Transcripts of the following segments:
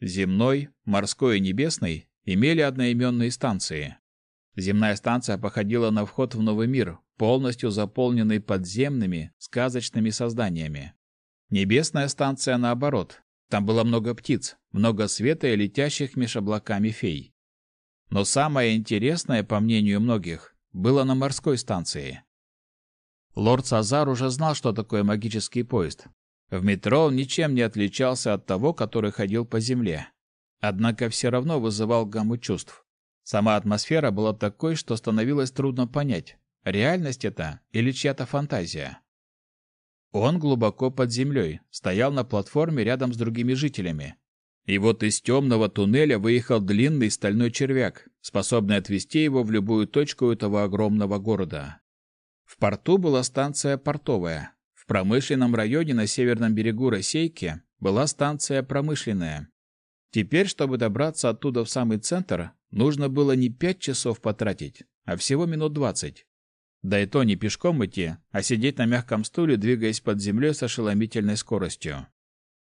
земной, морской и небесный, имели одноименные станции. Земная станция походила на вход в новый мир, полностью заполненный подземными, сказочными созданиями. Небесная станция наоборот. Там было много птиц, много света и летящих меж облаками фей. Но самое интересное, по мнению многих, было на морской станции. Лорд Сазар уже знал, что такое магический поезд. В метро он ничем не отличался от того, который ходил по земле. Однако все равно вызывал гамму чувств. Сама атмосфера была такой, что становилось трудно понять, реальность это или чья-то фантазия. Он глубоко под землей, стоял на платформе рядом с другими жителями. И вот из темного туннеля выехал длинный стальной червяк, способный отвезти его в любую точку этого огромного города. В порту была станция портовая. Промышленном районе на северном берегу Росейки была станция промышленная. Теперь, чтобы добраться оттуда в самый центр, нужно было не пять часов потратить, а всего минут двадцать. Да и то не пешком идти, а сидеть на мягком стуле, двигаясь под землей с ошеломительной скоростью.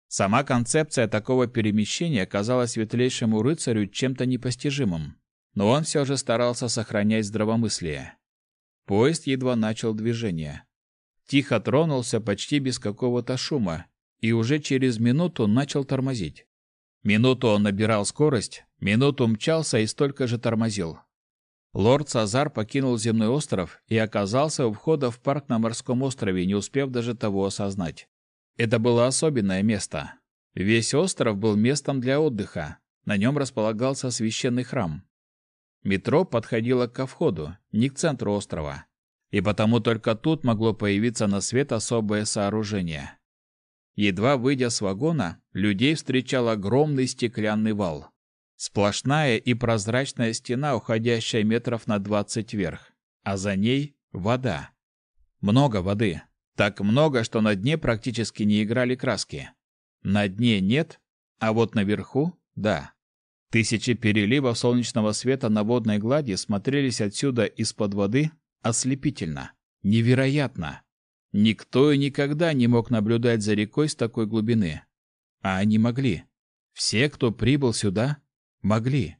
Сама концепция такого перемещения казалась светлейшему рыцарю чем-то непостижимым, но он все же старался сохранять здравомыслие. Поезд едва начал движение. Тихо тронулся почти без какого-то шума, и уже через минуту начал тормозить. Минуту он набирал скорость, минуту мчался и столько же тормозил. Лорд Сазар покинул земной остров и оказался у входа в парк на морском острове, не успев даже того осознать. Это было особенное место. Весь остров был местом для отдыха. На нем располагался священный храм. Метро подходило ко входу, не к центру острова. И потому только тут могло появиться на свет особое сооружение. Едва выйдя с вагона, людей встречал огромный стеклянный вал. Сплошная и прозрачная стена, уходящая метров на двадцать вверх, а за ней вода. Много воды. Так много, что на дне практически не играли краски. На дне нет, а вот наверху – да. Тысячи переливов солнечного света на водной глади смотрелись отсюда из-под воды ослепительно, невероятно. Никто и никогда не мог наблюдать за рекой с такой глубины. А они могли. Все, кто прибыл сюда, могли.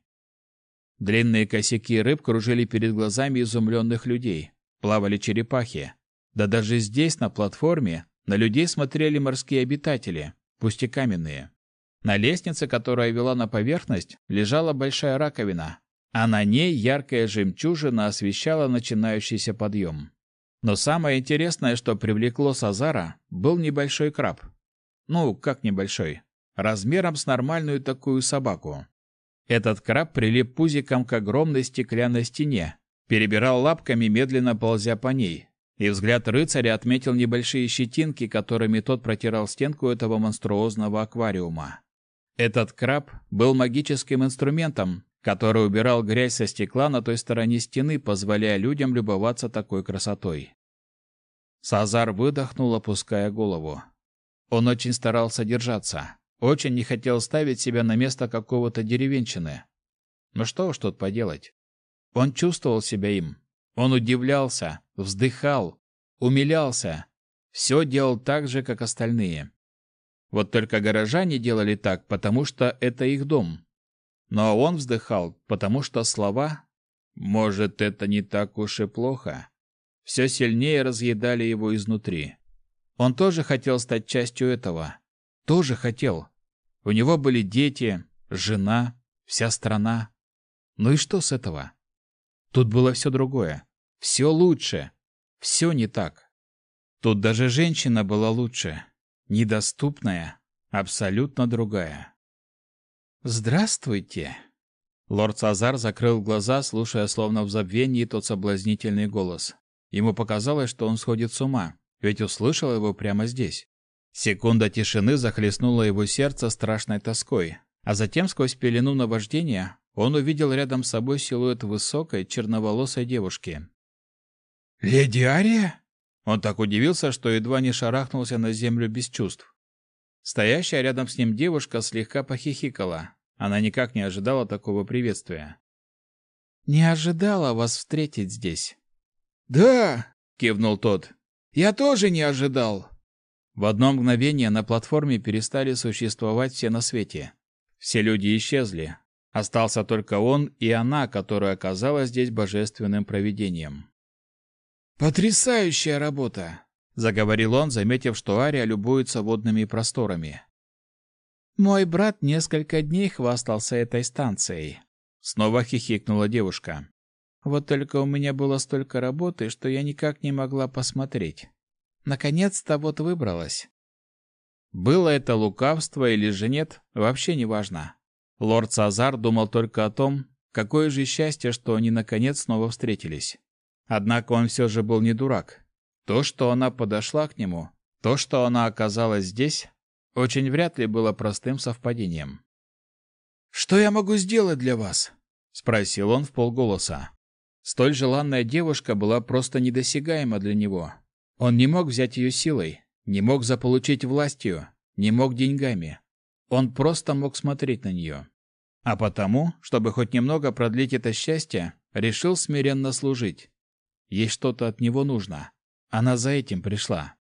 Длинные косяки рыб кружили перед глазами изумленных людей. Плавали черепахи. Да даже здесь, на платформе, на людей смотрели морские обитатели, пусть и каменные. На лестнице, которая вела на поверхность, лежала большая раковина, а на ней яркая жемчужина освещала начинающийся подъем. Но самое интересное, что привлекло Сазара, был небольшой краб. Ну, как небольшой? Размером с нормальную такую собаку. Этот краб прилип пузиком к огромной стеклянной стене, перебирал лапками, медленно ползя по ней, и взгляд рыцаря отметил небольшие щетинки, которыми тот протирал стенку этого монструозного аквариума. Этот краб был магическим инструментом, который убирал грязь со стекла на той стороне стены, позволяя людям любоваться такой красотой. Сазар выдохнул, опуская голову. Он очень старался держаться, очень не хотел ставить себя на место какого-то деревенщины. Но что уж тут поделать? Он чувствовал себя им. Он удивлялся, вздыхал, умилялся. Все делал так же, как остальные. Вот только горожане делали так, потому что это их дом. Но он вздыхал, потому что слова «может, это не так уж и плохо» все сильнее разъедали его изнутри. Он тоже хотел стать частью этого. Тоже хотел. У него были дети, жена, вся страна. Ну и что с этого? Тут было все другое. Все лучше. Все не так. Тут даже женщина была лучше недоступная, абсолютно другая. «Здравствуйте!» Лорд Сазар закрыл глаза, слушая словно в забвении тот соблазнительный голос. Ему показалось, что он сходит с ума, ведь услышал его прямо здесь. Секунда тишины захлестнула его сердце страшной тоской, а затем сквозь пелену наваждения он увидел рядом с собой силуэт высокой, черноволосой девушки. «Леди Ария?» Он так удивился, что едва не шарахнулся на землю без чувств. Стоящая рядом с ним девушка слегка похихикала. Она никак не ожидала такого приветствия. «Не ожидала вас встретить здесь». «Да!» — кивнул тот. «Я тоже не ожидал!» В одно мгновение на платформе перестали существовать все на свете. Все люди исчезли. Остался только он и она, которая оказалась здесь божественным провидением. «Потрясающая работа!» — заговорил он, заметив, что Ария любуется водными просторами. «Мой брат несколько дней хвастался этой станцией», — снова хихикнула девушка. «Вот только у меня было столько работы, что я никак не могла посмотреть. Наконец-то вот выбралась». Было это лукавство или же нет, вообще не важно. Лорд Сазар думал только о том, какое же счастье, что они наконец снова встретились. Однако он все же был не дурак. То, что она подошла к нему, то, что она оказалась здесь, очень вряд ли было простым совпадением. «Что я могу сделать для вас?» — спросил он в полголоса. Столь желанная девушка была просто недосягаема для него. Он не мог взять ее силой, не мог заполучить властью, не мог деньгами. Он просто мог смотреть на нее. А потому, чтобы хоть немного продлить это счастье, решил смиренно служить. Ей что-то от него нужно. Она за этим пришла.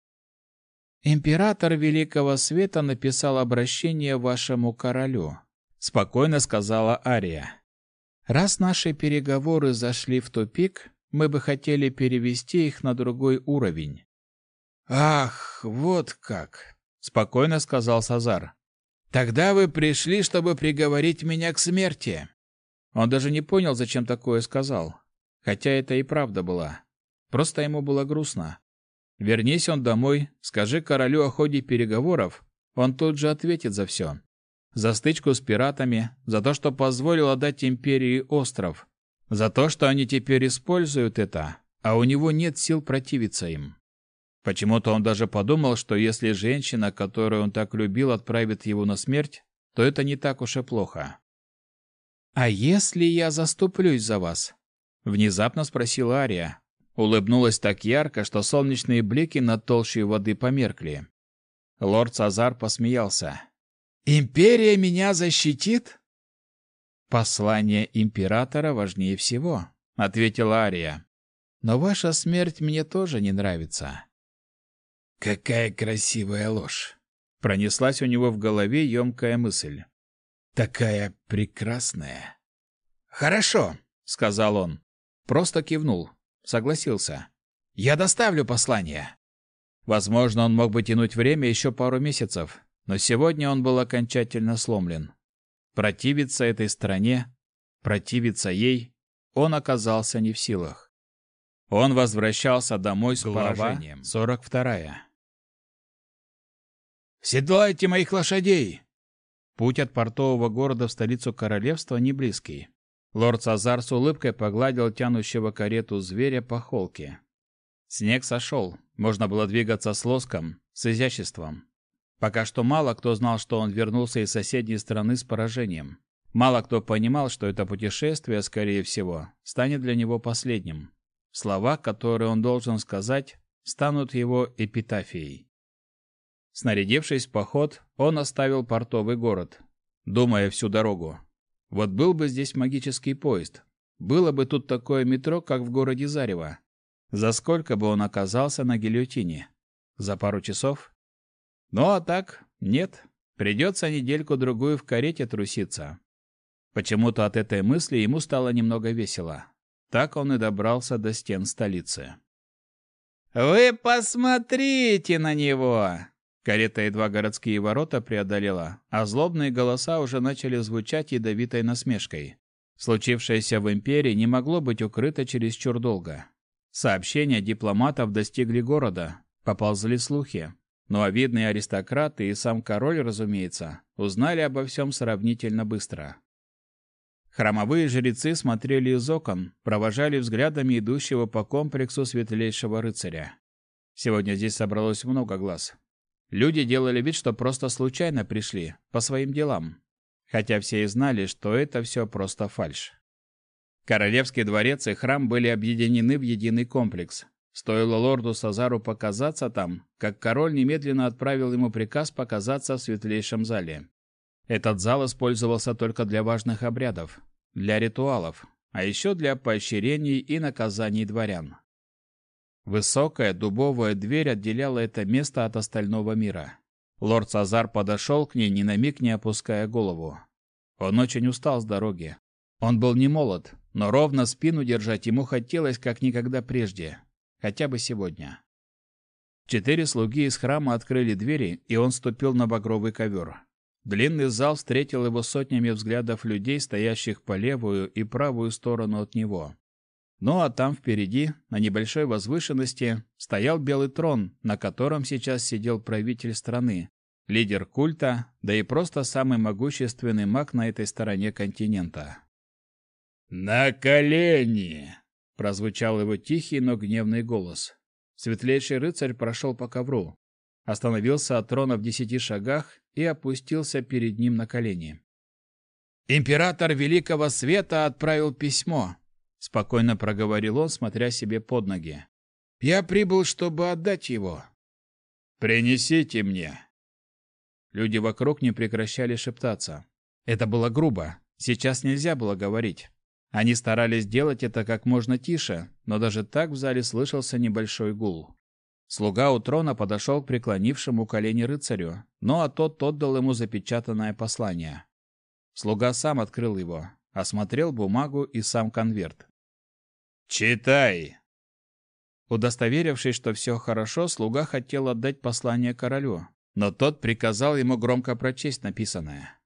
Император Великого Света написал обращение вашему королю, спокойно сказала Ария. Раз наши переговоры зашли в тупик, мы бы хотели перевести их на другой уровень. Ах, вот как, спокойно сказал Сазар. Тогда вы пришли, чтобы приговорить меня к смерти. Он даже не понял, зачем такое сказал, хотя это и правда была. Просто ему было грустно. Вернись он домой, скажи королю о ходе переговоров, он тут же ответит за все. За стычку с пиратами, за то, что позволил отдать империи остров, за то, что они теперь используют это, а у него нет сил противиться им. Почему-то он даже подумал, что если женщина, которую он так любил, отправит его на смерть, то это не так уж и плохо. «А если я заступлюсь за вас?» — внезапно спросила Ария, Улыбнулась так ярко, что солнечные блики над толщей воды померкли. Лорд Сазар посмеялся. «Империя меня защитит?» «Послание императора важнее всего», — ответила Ария. «Но ваша смерть мне тоже не нравится». «Какая красивая ложь!» — пронеслась у него в голове емкая мысль. «Такая прекрасная!» «Хорошо», — сказал он. Просто кивнул. Согласился. «Я доставлю послание». Возможно, он мог бы тянуть время еще пару месяцев, но сегодня он был окончательно сломлен. Противиться этой стране, противиться ей, он оказался не в силах. Он возвращался домой с Глава поражением. 42. «Седлайте моих лошадей!» Путь от портового города в столицу королевства не близкий. Лорд Сазар с улыбкой погладил тянущего карету зверя по холке. Снег сошел, можно было двигаться с лоском, с изяществом. Пока что мало кто знал, что он вернулся из соседней страны с поражением. Мало кто понимал, что это путешествие, скорее всего, станет для него последним. Слова, которые он должен сказать, станут его эпитафией. Снарядившись в поход, он оставил портовый город, думая всю дорогу, вот был бы здесь магический поезд. Было бы тут такое метро, как в городе Зарево. За сколько бы он оказался на гильотине? За пару часов? Ну а так, нет. Придется недельку-другую в карете труситься. Почему-то от этой мысли ему стало немного весело. Так он и добрался до стен столицы. «Вы посмотрите на него!» Карета едва городские ворота преодолела, а злобные голоса уже начали звучать ядовитой насмешкой. Случившееся в империи не могло быть укрыто чересчур долго. Сообщения дипломатов достигли города, поползли слухи. Ну а видные аристократы и сам король, разумеется, узнали обо всем сравнительно быстро. Храмовые жрецы смотрели из окон, провожали взглядами идущего по комплексу светлейшего рыцаря. Сегодня здесь собралось много глаз. Люди делали вид, что просто случайно пришли, по своим делам. Хотя все и знали, что это все просто фальшь. Королевский дворец и храм были объединены в единый комплекс. Стоило лорду Сазару показаться там, как король немедленно отправил ему приказ показаться в светлейшем зале. Этот зал использовался только для важных обрядов, для ритуалов, а еще для поощрений и наказаний дворян. Высокая дубовая дверь отделяла это место от остального мира. Лорд Сазар подошел к ней, ни на миг не опуская голову. Он очень устал с дороги. Он был не молод, но ровно спину держать ему хотелось как никогда прежде. Хотя бы сегодня. Четыре слуги из храма открыли двери, и он ступил на багровый ковер. Длинный зал встретил его сотнями взглядов людей, стоящих по левую и правую сторону от него. Ну а там впереди, на небольшой возвышенности, стоял белый трон, на котором сейчас сидел правитель страны, лидер культа, да и просто самый могущественный маг на этой стороне континента. «На колени!» – прозвучал его тихий, но гневный голос. Светлейший рыцарь прошел по ковру, остановился от трона в десяти шагах и опустился перед ним на колени. «Император Великого Света отправил письмо», — спокойно проговорил он, смотря себе под ноги. «Я прибыл, чтобы отдать его». «Принесите мне». Люди вокруг не прекращали шептаться. Это было грубо. Сейчас нельзя было говорить. Они старались делать это как можно тише, но даже так в зале слышался небольшой гул. Слуга у трона подошел к преклонившему колени рыцарю, ну а тот отдал ему запечатанное послание. Слуга сам открыл его, осмотрел бумагу и сам конверт. «Читай!» Удостоверившись, что все хорошо, слуга хотел отдать послание королю, но тот приказал ему громко прочесть написанное.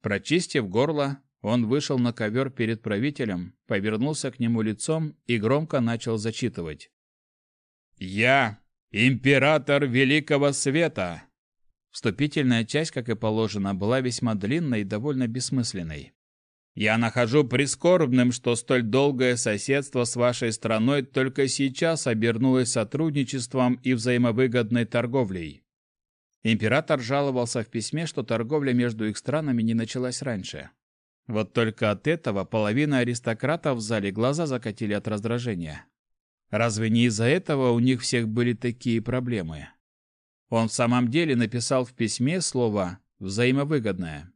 Прочистив горло, он вышел на ковер перед правителем, повернулся к нему лицом и громко начал зачитывать. «Я, император Великого Света!» Вступительная часть, как и положено, была весьма длинной и довольно бессмысленной. «Я нахожу прискорбным, что столь долгое соседство с вашей страной только сейчас обернулось сотрудничеством и взаимовыгодной торговлей. Император жаловался в письме, что торговля между их странами не началась раньше. Вот только от этого половина аристократов в зале глаза закатили от раздражения. Разве не из-за этого у них всех были такие проблемы? Он в самом деле написал в письме слово «взаимовыгодное».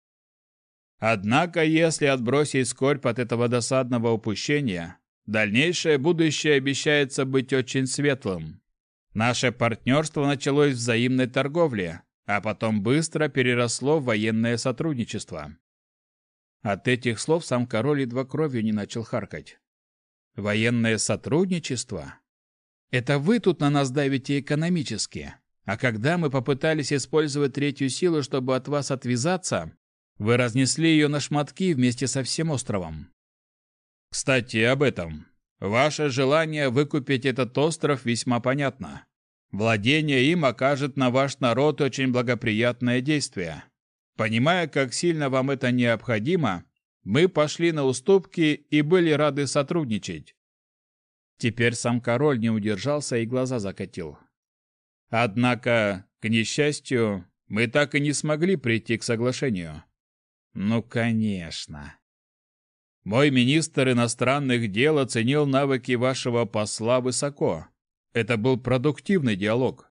Однако, если отбросить скорбь от этого досадного упущения, дальнейшее будущее обещается быть очень светлым. Наше партнерство началось в взаимной торговле, а потом быстро переросло в военное сотрудничество. От этих слов сам король едва кровью не начал харкать. Военное сотрудничество? Это вы тут на нас давите экономически. А когда мы попытались использовать третью силу, чтобы от вас отвязаться, вы разнесли ее на шматки вместе со всем островом. Кстати, об этом. Ваше желание выкупить этот остров весьма понятно. Владение им окажет на ваш народ очень благоприятное действие. Понимая, как сильно вам это необходимо, мы пошли на уступки и были рады сотрудничать. Теперь сам король не удержался и глаза закатил. Однако, к несчастью, мы так и не смогли прийти к соглашению. Ну, конечно. Мой министр иностранных дел оценил навыки вашего посла высоко. Это был продуктивный диалог.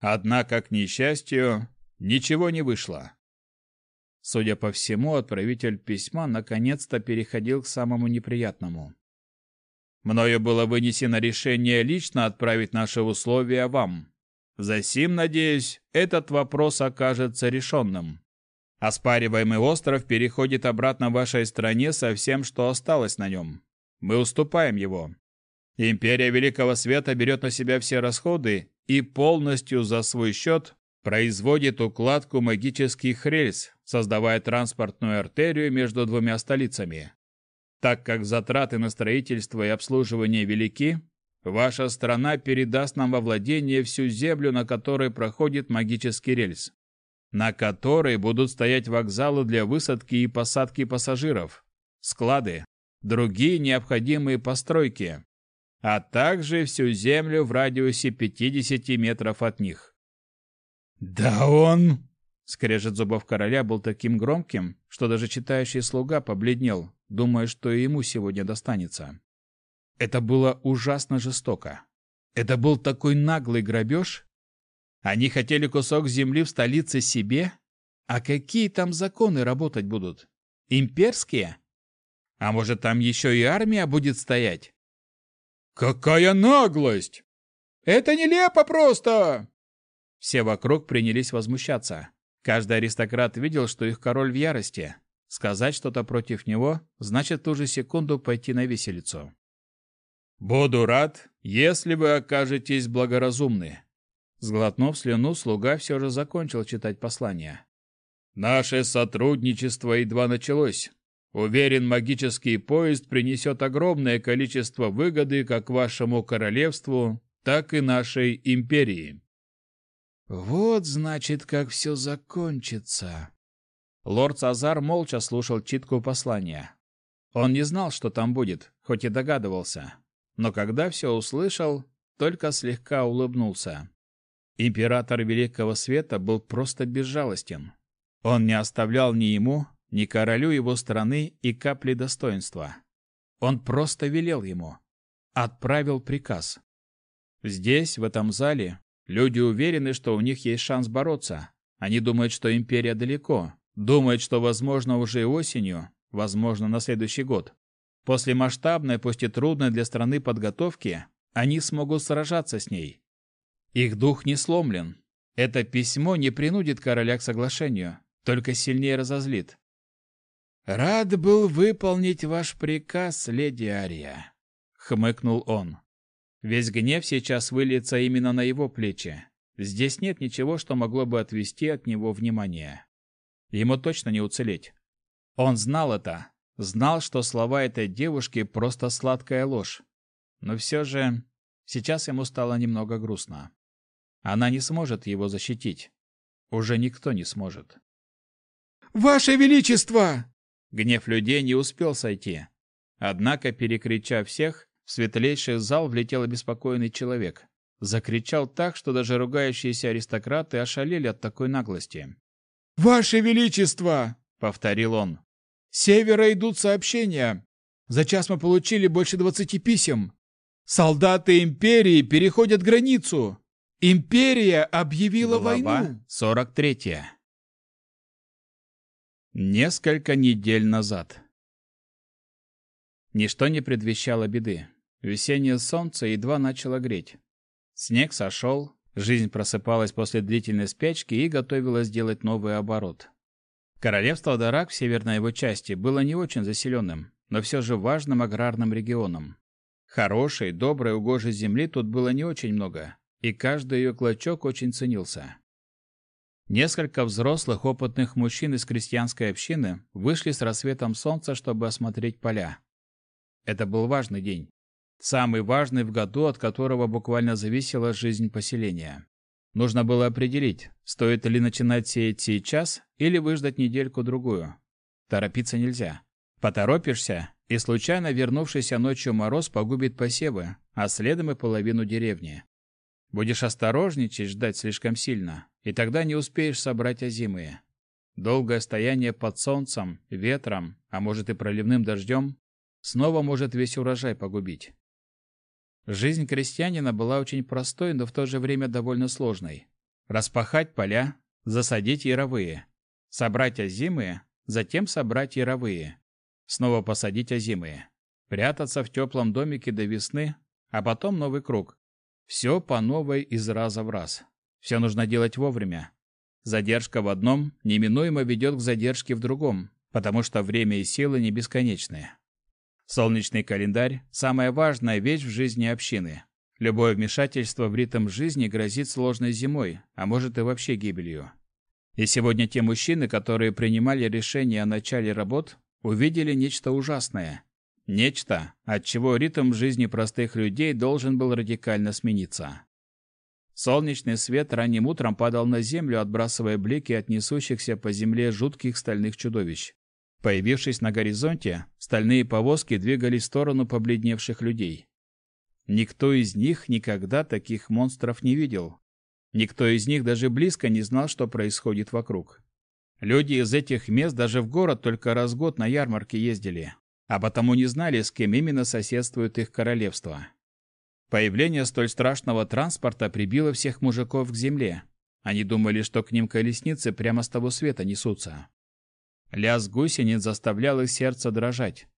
Однако, к несчастью, ничего не вышло. Судя по всему, отправитель письма наконец-то переходил к самому неприятному. Мною было вынесено решение лично отправить наши условия вам. Засим, надеюсь, этот вопрос окажется решенным. Оспариваемый остров переходит обратно вашей стране со всем, что осталось на нем. Мы уступаем его. Империя Великого Света берет на себя все расходы и полностью за свой счет производит укладку магических рельс, создавая транспортную артерию между двумя столицами. Так как затраты на строительство и обслуживание велики, ваша страна передаст нам во владение всю землю, на которой проходит магический рельс, на которой будут стоять вокзалы для высадки и посадки пассажиров, склады, другие необходимые постройки, а также всю землю в радиусе 50 метров от них. «Да он...» Скрежет зубов короля был таким громким, что даже читающий слуга побледнел, думая, что и ему сегодня достанется. Это было ужасно жестоко. Это был такой наглый грабеж. Они хотели кусок земли в столице себе? А какие там законы работать будут? Имперские? А может, там еще и армия будет стоять? «Какая наглость! Это нелепо просто!» Все вокруг принялись возмущаться. Каждый аристократ видел, что их король в ярости. Сказать что-то против него значит в ту же секунду пойти на виселицу. «Буду рад, если вы окажетесь благоразумны». Сглотнув слюну, слуга все же закончил читать послание. «Наше сотрудничество едва началось. Уверен, магический поезд принесет огромное количество выгоды как вашему королевству, так и нашей империи». «Вот, значит, как все закончится». Лорд Сазар молча слушал читку послания. Он не знал, что там будет, хоть и догадывался но когда все услышал, только слегка улыбнулся. Император Великого Света был просто безжалостен. Он не оставлял ни ему, ни королю его страны и капли достоинства. Он просто велел ему. Отправил приказ. Здесь, в этом зале, люди уверены, что у них есть шанс бороться. Они думают, что империя далеко, думают, что, возможно, уже осенью, возможно, на следующий год, После масштабной, пусть и трудной для страны подготовки, они смогут сражаться с ней. Их дух не сломлен. Это письмо не принудит короля к соглашению, только сильнее разозлит. «Рад был выполнить ваш приказ, леди Ария», — хмыкнул он. Весь гнев сейчас выльется именно на его плечи. Здесь нет ничего, что могло бы отвести от него внимание. Ему точно не уцелеть. Он знал это, Знал, что слова этой девушки просто сладкая ложь. Но все же сейчас ему стало немного грустно. Она не сможет его защитить. Уже никто не сможет. «Ваше Величество!» Гнев людей не успел сойти. Однако, перекричав всех, в светлейший зал влетел обеспокоенный человек. Закричал так, что даже ругающиеся аристократы ошалели от такой наглости. «Ваше Величество!» — повторил он. С севера идут сообщения. За час мы получили больше двадцати писем. Солдаты империи переходят границу. Империя объявила Глава войну. 43. Несколько недель назад. Ничто не предвещало беды. Весеннее солнце едва начало греть. Снег сошел, жизнь просыпалась после длительной спячки и готовилась сделать новый оборот. Королевство Дарак в северной его части было не очень заселенным, но все же важным аграрным регионом. Хорошей, доброй, угожей земли тут было не очень много, и каждый ее клочок очень ценился. Несколько взрослых опытных мужчин из крестьянской общины вышли с рассветом солнца, чтобы осмотреть поля. Это был важный день. Самый важный в году, от которого буквально зависела жизнь поселения. Нужно было определить, стоит ли начинать сеять сейчас или выждать недельку-другую. Торопиться нельзя. Поторопишься, и случайно вернувшийся ночью мороз погубит посевы, а следом и половину деревни. Будешь осторожничать, ждать слишком сильно, и тогда не успеешь собрать озимые. Долгое стояние под солнцем, ветром, а может и проливным дождем, снова может весь урожай погубить. Жизнь крестьянина была очень простой, но в то же время довольно сложной. Распахать поля, засадить яровые, собрать озимые, затем собрать яровые, снова посадить озимые, прятаться в теплом домике до весны, а потом новый круг. Все по новой из раза в раз. Все нужно делать вовремя. Задержка в одном неминуемо ведет к задержке в другом, потому что время и силы не бесконечные. Солнечный календарь – самая важная вещь в жизни общины. Любое вмешательство в ритм жизни грозит сложной зимой, а может и вообще гибелью. И сегодня те мужчины, которые принимали решение о начале работ, увидели нечто ужасное. Нечто, от чего ритм жизни простых людей должен был радикально смениться. Солнечный свет ранним утром падал на землю, отбрасывая блики от несущихся по земле жутких стальных чудовищ. Появившись на горизонте, стальные повозки двигались в сторону побледневших людей. Никто из них никогда таких монстров не видел. Никто из них даже близко не знал, что происходит вокруг. Люди из этих мест даже в город только раз в год на ярмарке ездили, а потому не знали, с кем именно соседствует их королевство. Появление столь страшного транспорта прибило всех мужиков к земле. Они думали, что к ним колесницы прямо с того света несутся. Лязг гусениц заставлял их сердце дрожать.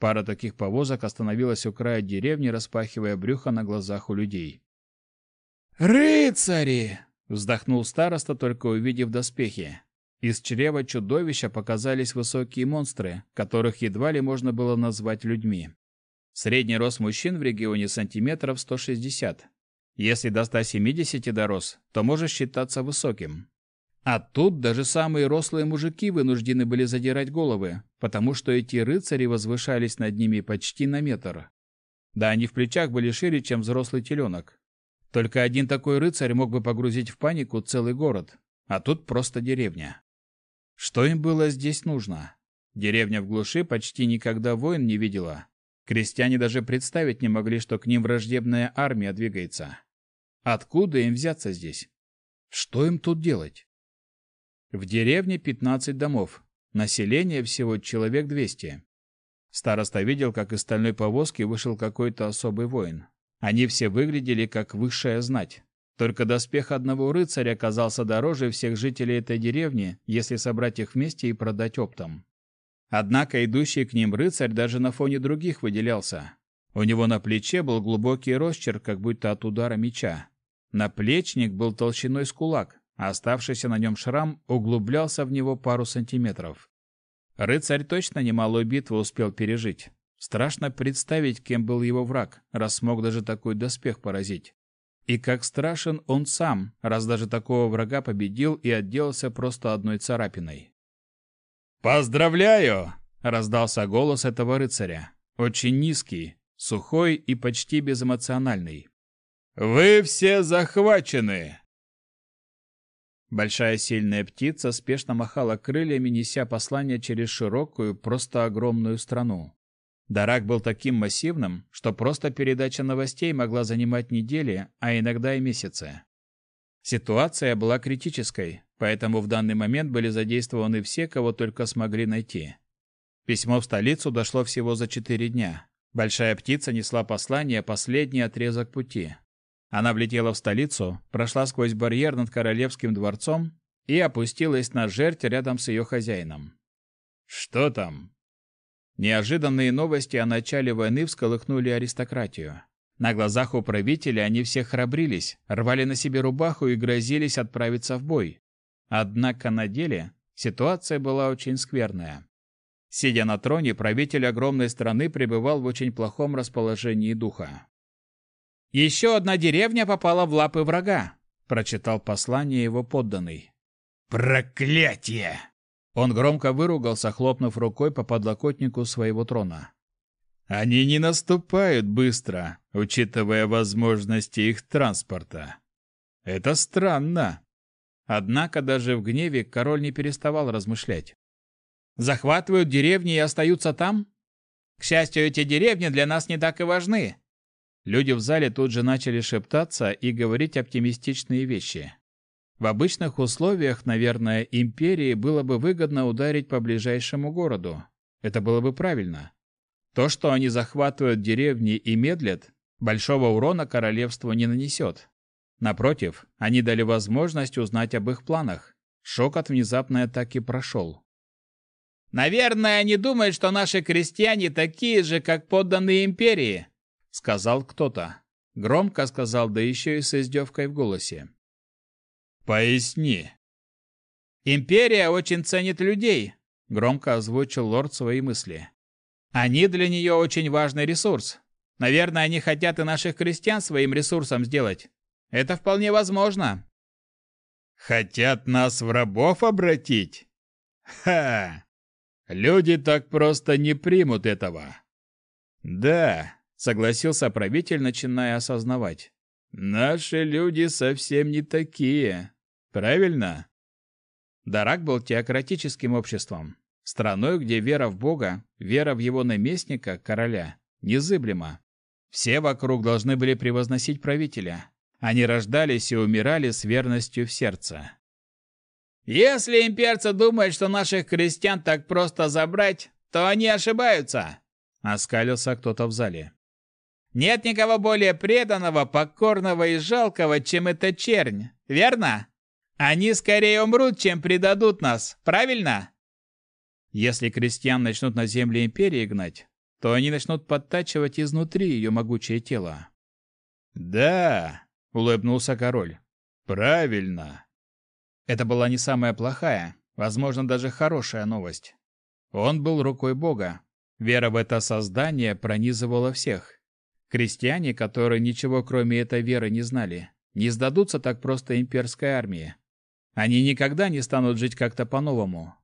Пара таких повозок остановилась у края деревни, распахивая брюхо на глазах у людей. «Рыцари!» — вздохнул староста, только увидев доспехи. Из чрева чудовища показались высокие монстры, которых едва ли можно было назвать людьми. Средний рост мужчин в регионе сантиметров 160. Если до 170 дорос, то может считаться высоким. А тут даже самые рослые мужики вынуждены были задирать головы, потому что эти рыцари возвышались над ними почти на метр. Да они в плечах были шире, чем взрослый теленок. Только один такой рыцарь мог бы погрузить в панику целый город, а тут просто деревня. Что им было здесь нужно? Деревня в глуши почти никогда войн не видела, Крестьяне даже представить не могли, что к ним враждебная армия двигается. Откуда им взяться здесь? Что им тут делать? В деревне 15 домов. Население всего человек 200. Староста видел, как из стальной повозки вышел какой-то особый воин. Они все выглядели как высшая знать. Только доспех одного рыцаря оказался дороже всех жителей этой деревни, если собрать их вместе и продать оптом. Однако идущий к ним рыцарь даже на фоне других выделялся. У него на плече был глубокий росчерк, как будто от удара меча. Наплечник был толщиной с кулак, а оставшийся на нем шрам углублялся в него пару сантиметров. Рыцарь точно немалую битву успел пережить. Страшно представить, кем был его враг, раз смог даже такой доспех поразить. И как страшен он сам, раз даже такого врага победил и отделался просто одной царапиной. «Поздравляю!» — раздался голос этого рыцаря. Очень низкий, сухой и почти безэмоциональный. «Вы все захвачены!» Большая сильная птица спешно махала крыльями, неся послание через широкую, просто огромную страну. Дарак был таким массивным, что просто передача новостей могла занимать недели, а иногда и месяцы. Ситуация была критической, поэтому в данный момент были задействованы все, кого только смогли найти. Письмо в столицу дошло всего за четыре дня. Большая птица несла послание последний отрезок пути. Она влетела в столицу, прошла сквозь барьер над королевским дворцом и опустилась на жерть рядом с ее хозяином. «Что там?» Неожиданные новости о начале войны всколыхнули аристократию. На глазах у правителя они все храбрились, рвали на себе рубаху и грозились отправиться в бой. Однако на деле ситуация была очень скверная. Сидя на троне, правитель огромной страны пребывал в очень плохом расположении духа. «Еще одна деревня попала в лапы врага», — прочитал послание его подданный. «Проклятие!» Он громко выругался, хлопнув рукой по подлокотнику своего трона. «Они не наступают быстро, учитывая возможности их транспорта. Это странно». Однако даже в гневе король не переставал размышлять. «Захватывают деревни и остаются там? К счастью, эти деревни для нас не так и важны». Люди в зале тут же начали шептаться и говорить оптимистичные вещи. В обычных условиях, наверное, империи было бы выгодно ударить по ближайшему городу. Это было бы правильно. То, что они захватывают деревни и медлят, большого урона королевству не нанесет. Напротив, они дали возможность узнать об их планах. Шок от внезапной атаки прошел. «Наверное, они думают, что наши крестьяне такие же, как подданные империи», — сказал кто-то. Громко сказал, да еще и с издевкой в голосе. «Поясни». «Империя очень ценит людей», — громко озвучил лорд свои мысли. «Они для нее очень важный ресурс. Наверное, они хотят и наших крестьян своим ресурсом сделать. Это вполне возможно. Хотят нас в рабов обратить? Ха! Люди так просто не примут этого. Да, согласился правитель, начиная осознавать. Наши люди совсем не такие. Правильно? Дарак был теократическим обществом, страной, где вера в Бога, вера в его наместника, короля, незыблема. Все вокруг должны были превозносить правителя, они рождались и умирали с верностью в сердце. «Если имперцы думают, что наших крестьян так просто забрать, то они ошибаются», — оскалился кто-то в зале. «Нет никого более преданного, покорного и жалкого, чем эта чернь, верно? Они скорее умрут, чем предадут нас, правильно?» Если крестьян начнут на земли империи гнать, то они начнут подтачивать изнутри ее могучее тело. «Да», улыбнулся король. Правильно. Это была не самая плохая, Возможно, даже хорошая новость. Он был рукой Бога. Вера в это создание пронизывала всех. Крестьяне, которые ничего кроме этой веры не знали, не сдадутся так просто имперской армии. Они никогда не станут жить как-то по-новому.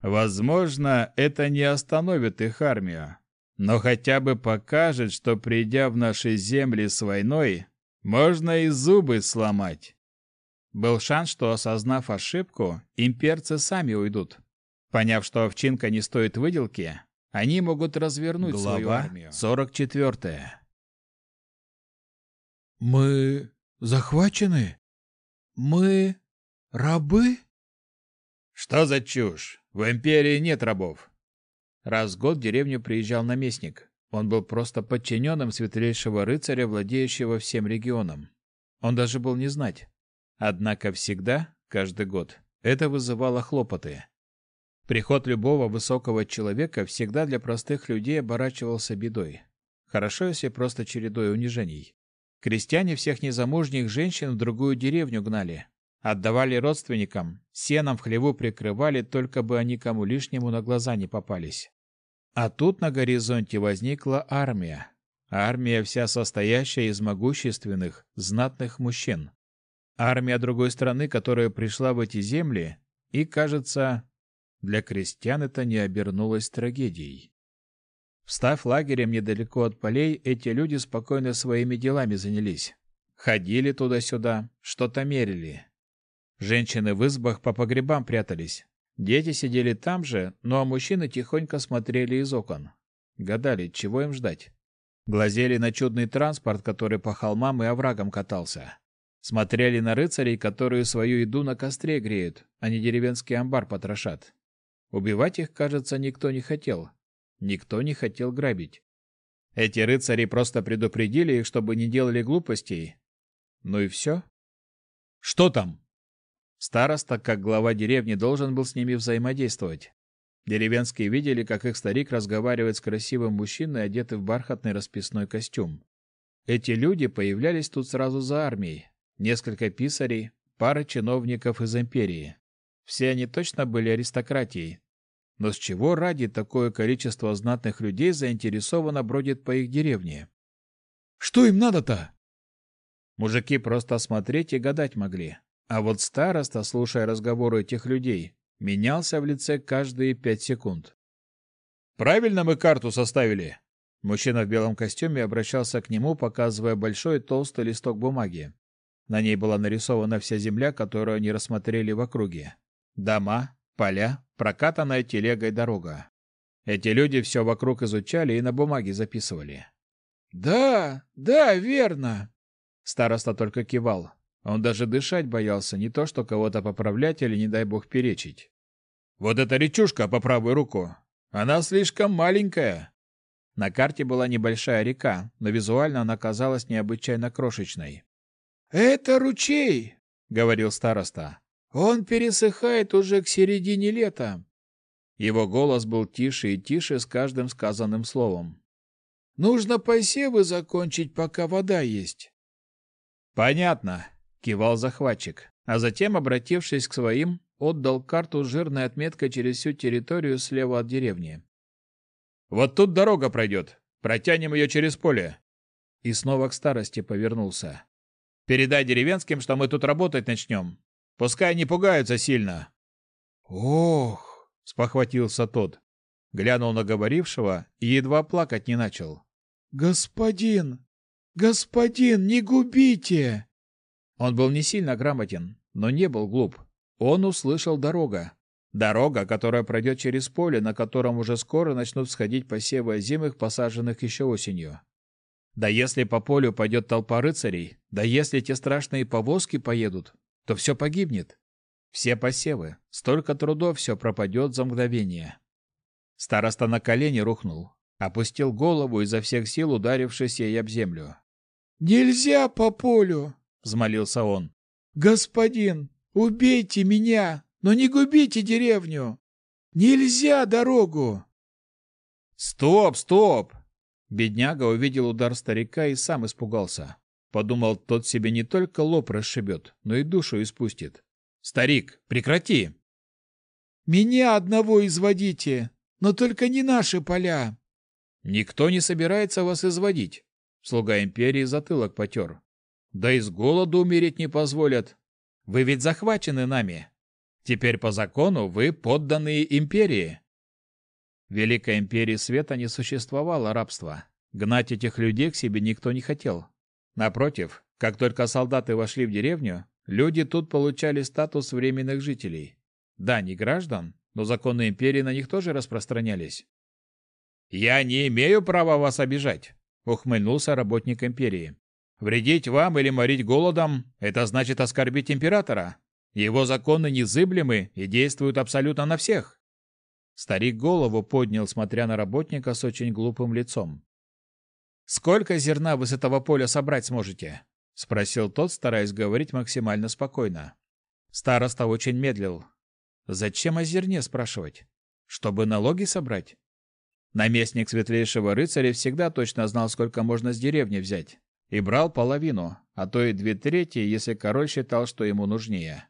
Возможно, это не остановит их армию, но хотя бы покажет, что придя в наши земли с войной, можно и зубы сломать. Был шанс, что, осознав ошибку, имперцы сами уйдут. Поняв, что овчинка не стоит выделки, они могут развернуть Глава свою армию. 44. Мы захвачены? Мы рабы? Что за чушь? В империи нет рабов. Раз в год в деревню приезжал наместник. Он был просто подчиненным светлейшего рыцаря, владеющего всем регионом. Он даже был не знать. Однако всегда, каждый год, это вызывало хлопоты. Приход любого высокого человека всегда для простых людей оборачивался бедой. Хорошо, если просто чередой унижений. Крестьяне всех незамужних женщин в другую деревню гнали. Отдавали родственникам, сеном в хлеву прикрывали, только бы они кому лишнему на глаза не попались. А тут на горизонте возникла армия. Армия вся состоящая из могущественных, знатных мужчин. Армия другой страны, которая пришла в эти земли и, кажется, для крестьян это не обернулось трагедией. Встав лагерем недалеко от полей, эти люди спокойно своими делами занялись. Ходили туда-сюда, что-то мерили. Женщины в избах по погребам прятались. Дети сидели там же, ну а мужчины тихонько смотрели из окон. Гадали, чего им ждать. Глазели на чудный транспорт, который по холмам и оврагам катался. Смотрели на рыцарей, которые свою еду на костре греют, а не деревенский амбар потрошат. Убивать их, кажется, никто не хотел. Никто не хотел грабить. Эти рыцари просто предупредили их, чтобы не делали глупостей. Ну и все. Что там? Староста, как глава деревни, должен был с ними взаимодействовать. Деревенские видели, как их старик разговаривает с красивым мужчиной, одетый в бархатный расписной костюм. Эти люди появлялись тут сразу за армией. Несколько писарей, пара чиновников из империи. Все они точно были аристократией. Но с чего ради такое количество знатных людей заинтересовано бродит по их деревне? Что им надо-то? Мужики просто смотреть и гадать могли. А вот староста, слушая разговоры этих людей, менялся в лице каждые пять секунд. «Правильно мы карту составили?» Мужчина в белом костюме обращался к нему, показывая большой толстый листок бумаги. На ней была нарисована вся земля, которую они рассмотрели в округе. Дома, поля, прокатанная телегой дорога. Эти люди все вокруг изучали и на бумаге записывали. «Да, да, верно!» Староста только кивал. Он даже дышать боялся, не то что кого-то поправлять или, не дай бог, перечить. «Вот эта речушка по правую руку, она слишком маленькая!» На карте была небольшая река, но визуально она казалась необычайно крошечной. «Это ручей!» — говорил староста. Он пересыхает уже к середине лета. Его голос был тише и тише с каждым сказанным словом. Нужно посевы закончить, пока вода есть. Понятно, кивал захватчик, а затем, обратившись к своим, отдал карту с жирной отметкой через всю территорию слева от деревни. Вот тут дорога пройдет. Протянем ее через поле. И снова к старости повернулся. Передай деревенским, что мы тут работать начнем. Пускай не пугаются сильно. Ох, спохватился тот, глянул на говорившего и едва плакать не начал. Господин, господин, не губите. Он был не сильно грамотен, но не был глуп. Он услышал дорога. Дорога, которая пройдет через поле, на котором уже скоро начнут сходить посевы озимых, посаженных еще осенью. Да если по полю пойдет толпа рыцарей, да если те страшные повозки поедут, то все погибнет. Все посевы, столько трудов все пропадет за мгновение. Староста на колени рухнул, опустил голову изо всех сил, ударившись ей об землю. «Нельзя по полю!» — взмолился он. «Господин, убейте меня, но не губите деревню! Нельзя дорогу!» «Стоп, стоп!» Бедняга увидел удар старика и сам испугался. Подумал, тот себе не только лоб расшибет, но и душу испустит. «Старик, прекрати!» Меня одного изводите, но только не наши поля. Никто не собирается вас изводить. Слуга империи затылок потер. Да и с голоду умереть не позволят. Вы ведь захвачены нами. Теперь по закону вы подданные империи. Великой империи света не существовало рабства. Гнать этих людей к себе никто не хотел. Напротив, как только солдаты вошли в деревню, люди тут получали статус временных жителей. Да, не граждан, но законы империи на них тоже распространялись. «Я не имею права вас обижать», — ухмыльнулся работник империи. «Вредить вам или морить голодом — это значит оскорбить императора. Его законы незыблемы и действуют абсолютно на всех». Старик голову поднял, смотря на работника с очень глупым лицом. «Сколько зерна вы с этого поля собрать сможете?» — спросил тот, стараясь говорить максимально спокойно. Староста очень медлил. «Зачем о зерне спрашивать? Чтобы налоги собрать?» Наместник светлейшего рыцаря всегда точно знал, сколько можно с деревни взять, и брал половину, а то и две трети, если король считал, что ему нужнее.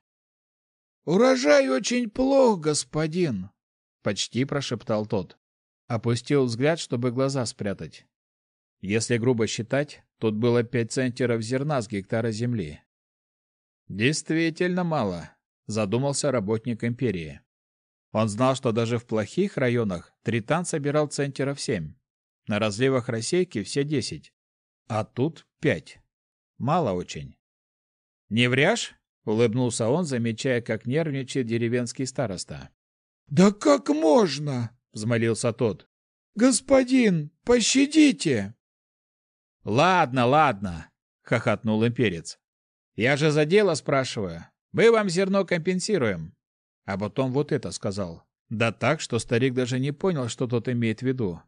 «Урожай очень плох, господин», — почти прошептал тот. Опустил взгляд, чтобы глаза спрятать. Если грубо считать, тут было пять центнеров зерна с гектара земли. «Действительно мало», — задумался работник империи. Он знал, что даже в плохих районах Тритан собирал центеров семь. На разливах Росейки все десять. А тут пять. Мало очень. «Не вряжь?» — улыбнулся он, замечая, как нервничает деревенский староста. «Да как можно?» — взмолился тот. «Господин, пощадите!» «Ладно, ладно!» — хохотнул имперец. «Я же за дело спрашиваю. Мы вам зерно компенсируем. А потом вот это сказал. Да так, что старик даже не понял, что тот имеет в виду.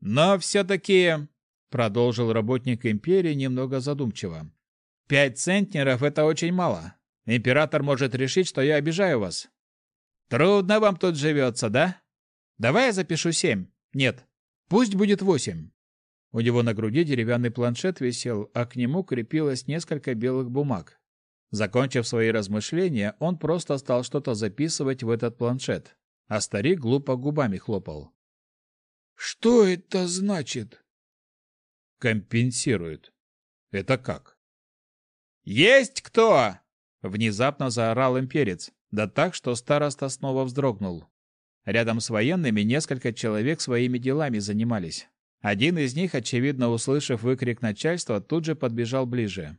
Но все-таки, продолжил работник империи немного задумчиво, пять центнеров — это очень мало. Император может решить, что я обижаю вас. Трудно вам тут живется, да? Давай я запишу семь. Нет, пусть будет восемь. У него на груди деревянный планшет висел, а к нему крепилось несколько белых бумаг. Закончив свои размышления, он просто стал что-то записывать в этот планшет, а старик глупо губами хлопал. «Что это значит?» «Компенсирует. Это как?» «Есть кто?» — внезапно заорал имперец, да так, что староста снова вздрогнул. Рядом с военными несколько человек своими делами занимались. Один из них, очевидно услышав выкрик начальства, тут же подбежал ближе.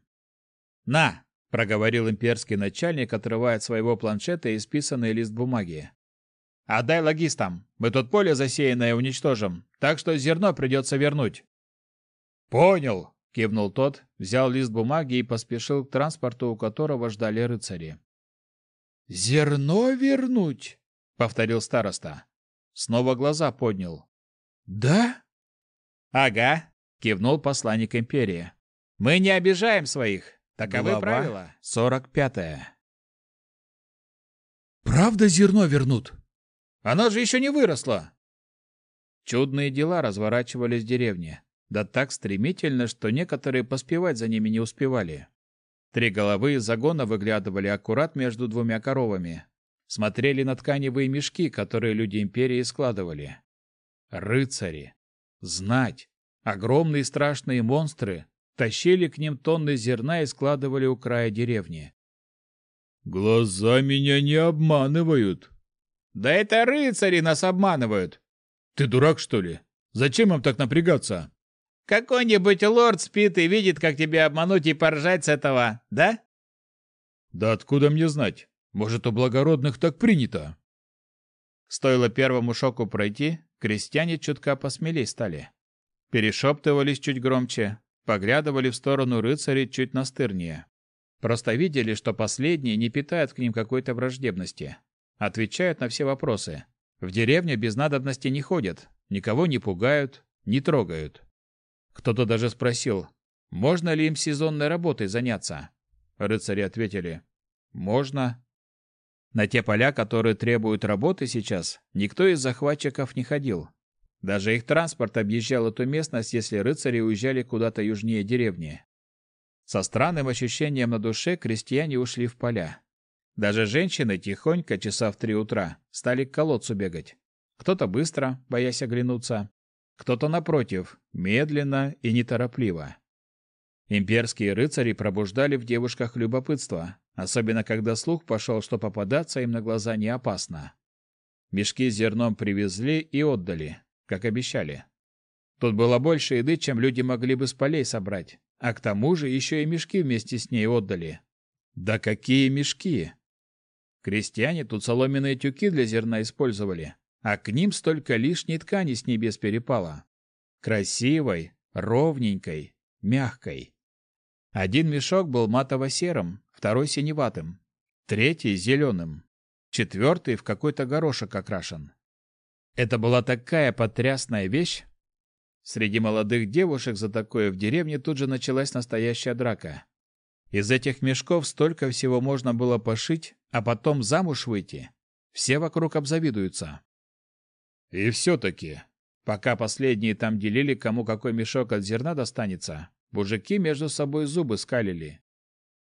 «На, проговорил имперский начальник, отрывая от своего планшета исписанный лист бумаги. «Отдай логистам. Мы тут поле засеянное уничтожим, так что зерно придется вернуть». «Понял», — кивнул тот, взял лист бумаги и поспешил к транспорту, у которого ждали рыцари. «Зерно вернуть?» — повторил староста. Снова глаза поднял. «Да?» «Ага», — кивнул посланник империи. «Мы не обижаем своих. Таковы Глава правила. 45. Правда зерно вернут? Оно же еще не выросло. Чудные дела разворачивались в деревне. Да так стремительно, что некоторые поспевать за ними не успевали. Три головы из загона выглядывали аккурат между двумя коровами. Смотрели на тканевые мешки, которые люди империи складывали. Рыцари. Знать. Огромные страшные монстры, тащили к ним тонны зерна и складывали у края деревни. «Глаза меня не обманывают!» «Да это рыцари нас обманывают!» «Ты дурак, что ли? Зачем им так напрягаться?» «Какой-нибудь лорд спит и видит, как тебя обмануть и поржать с этого, да?» «Да откуда мне знать? Может, у благородных так принято?» Стоило первому шоку пройти, крестьяне чутка посмелей стали. Перешептывались чуть громче, поглядывали в сторону рыцарей чуть настырнее. Просто видели, что последние не питают к ним какой-то враждебности. Отвечают на все вопросы. В деревню без надобности не ходят, никого не пугают, не трогают. Кто-то даже спросил, можно ли им сезонной работой заняться. Рыцари ответили, можно. На те поля, которые требуют работы сейчас, никто из захватчиков не ходил. Даже их транспорт объезжал эту местность, если рыцари уезжали куда-то южнее деревни. Со странным ощущением на душе крестьяне ушли в поля. Даже женщины тихонько, часа в три утра, стали к колодцу бегать. Кто-то быстро, боясь оглянуться, кто-то, напротив, медленно и неторопливо. Имперские рыцари пробуждали в девушках любопытство, особенно когда слух пошел, что попадаться им на глаза не опасно. Мешки с зерном привезли и отдали, как обещали. Тут было больше еды, чем люди могли бы с полей собрать, а к тому же еще и мешки вместе с ней отдали. Да какие мешки! Крестьяне тут соломенные тюки для зерна использовали, а к ним столько лишней ткани с небес перепало. Красивой, ровненькой, мягкой. Один мешок был матово-серым, второй синеватым, третий зеленым, четвертый в какой-то горошек окрашен. Это была такая потрясная вещь. Среди молодых девушек за такое в деревне тут же началась настоящая драка. Из этих мешков столько всего можно было пошить, а потом замуж выйти. Все вокруг обзавидуются. И все-таки, пока последние там делили, кому какой мешок от зерна достанется, мужики между собой зубы скалили.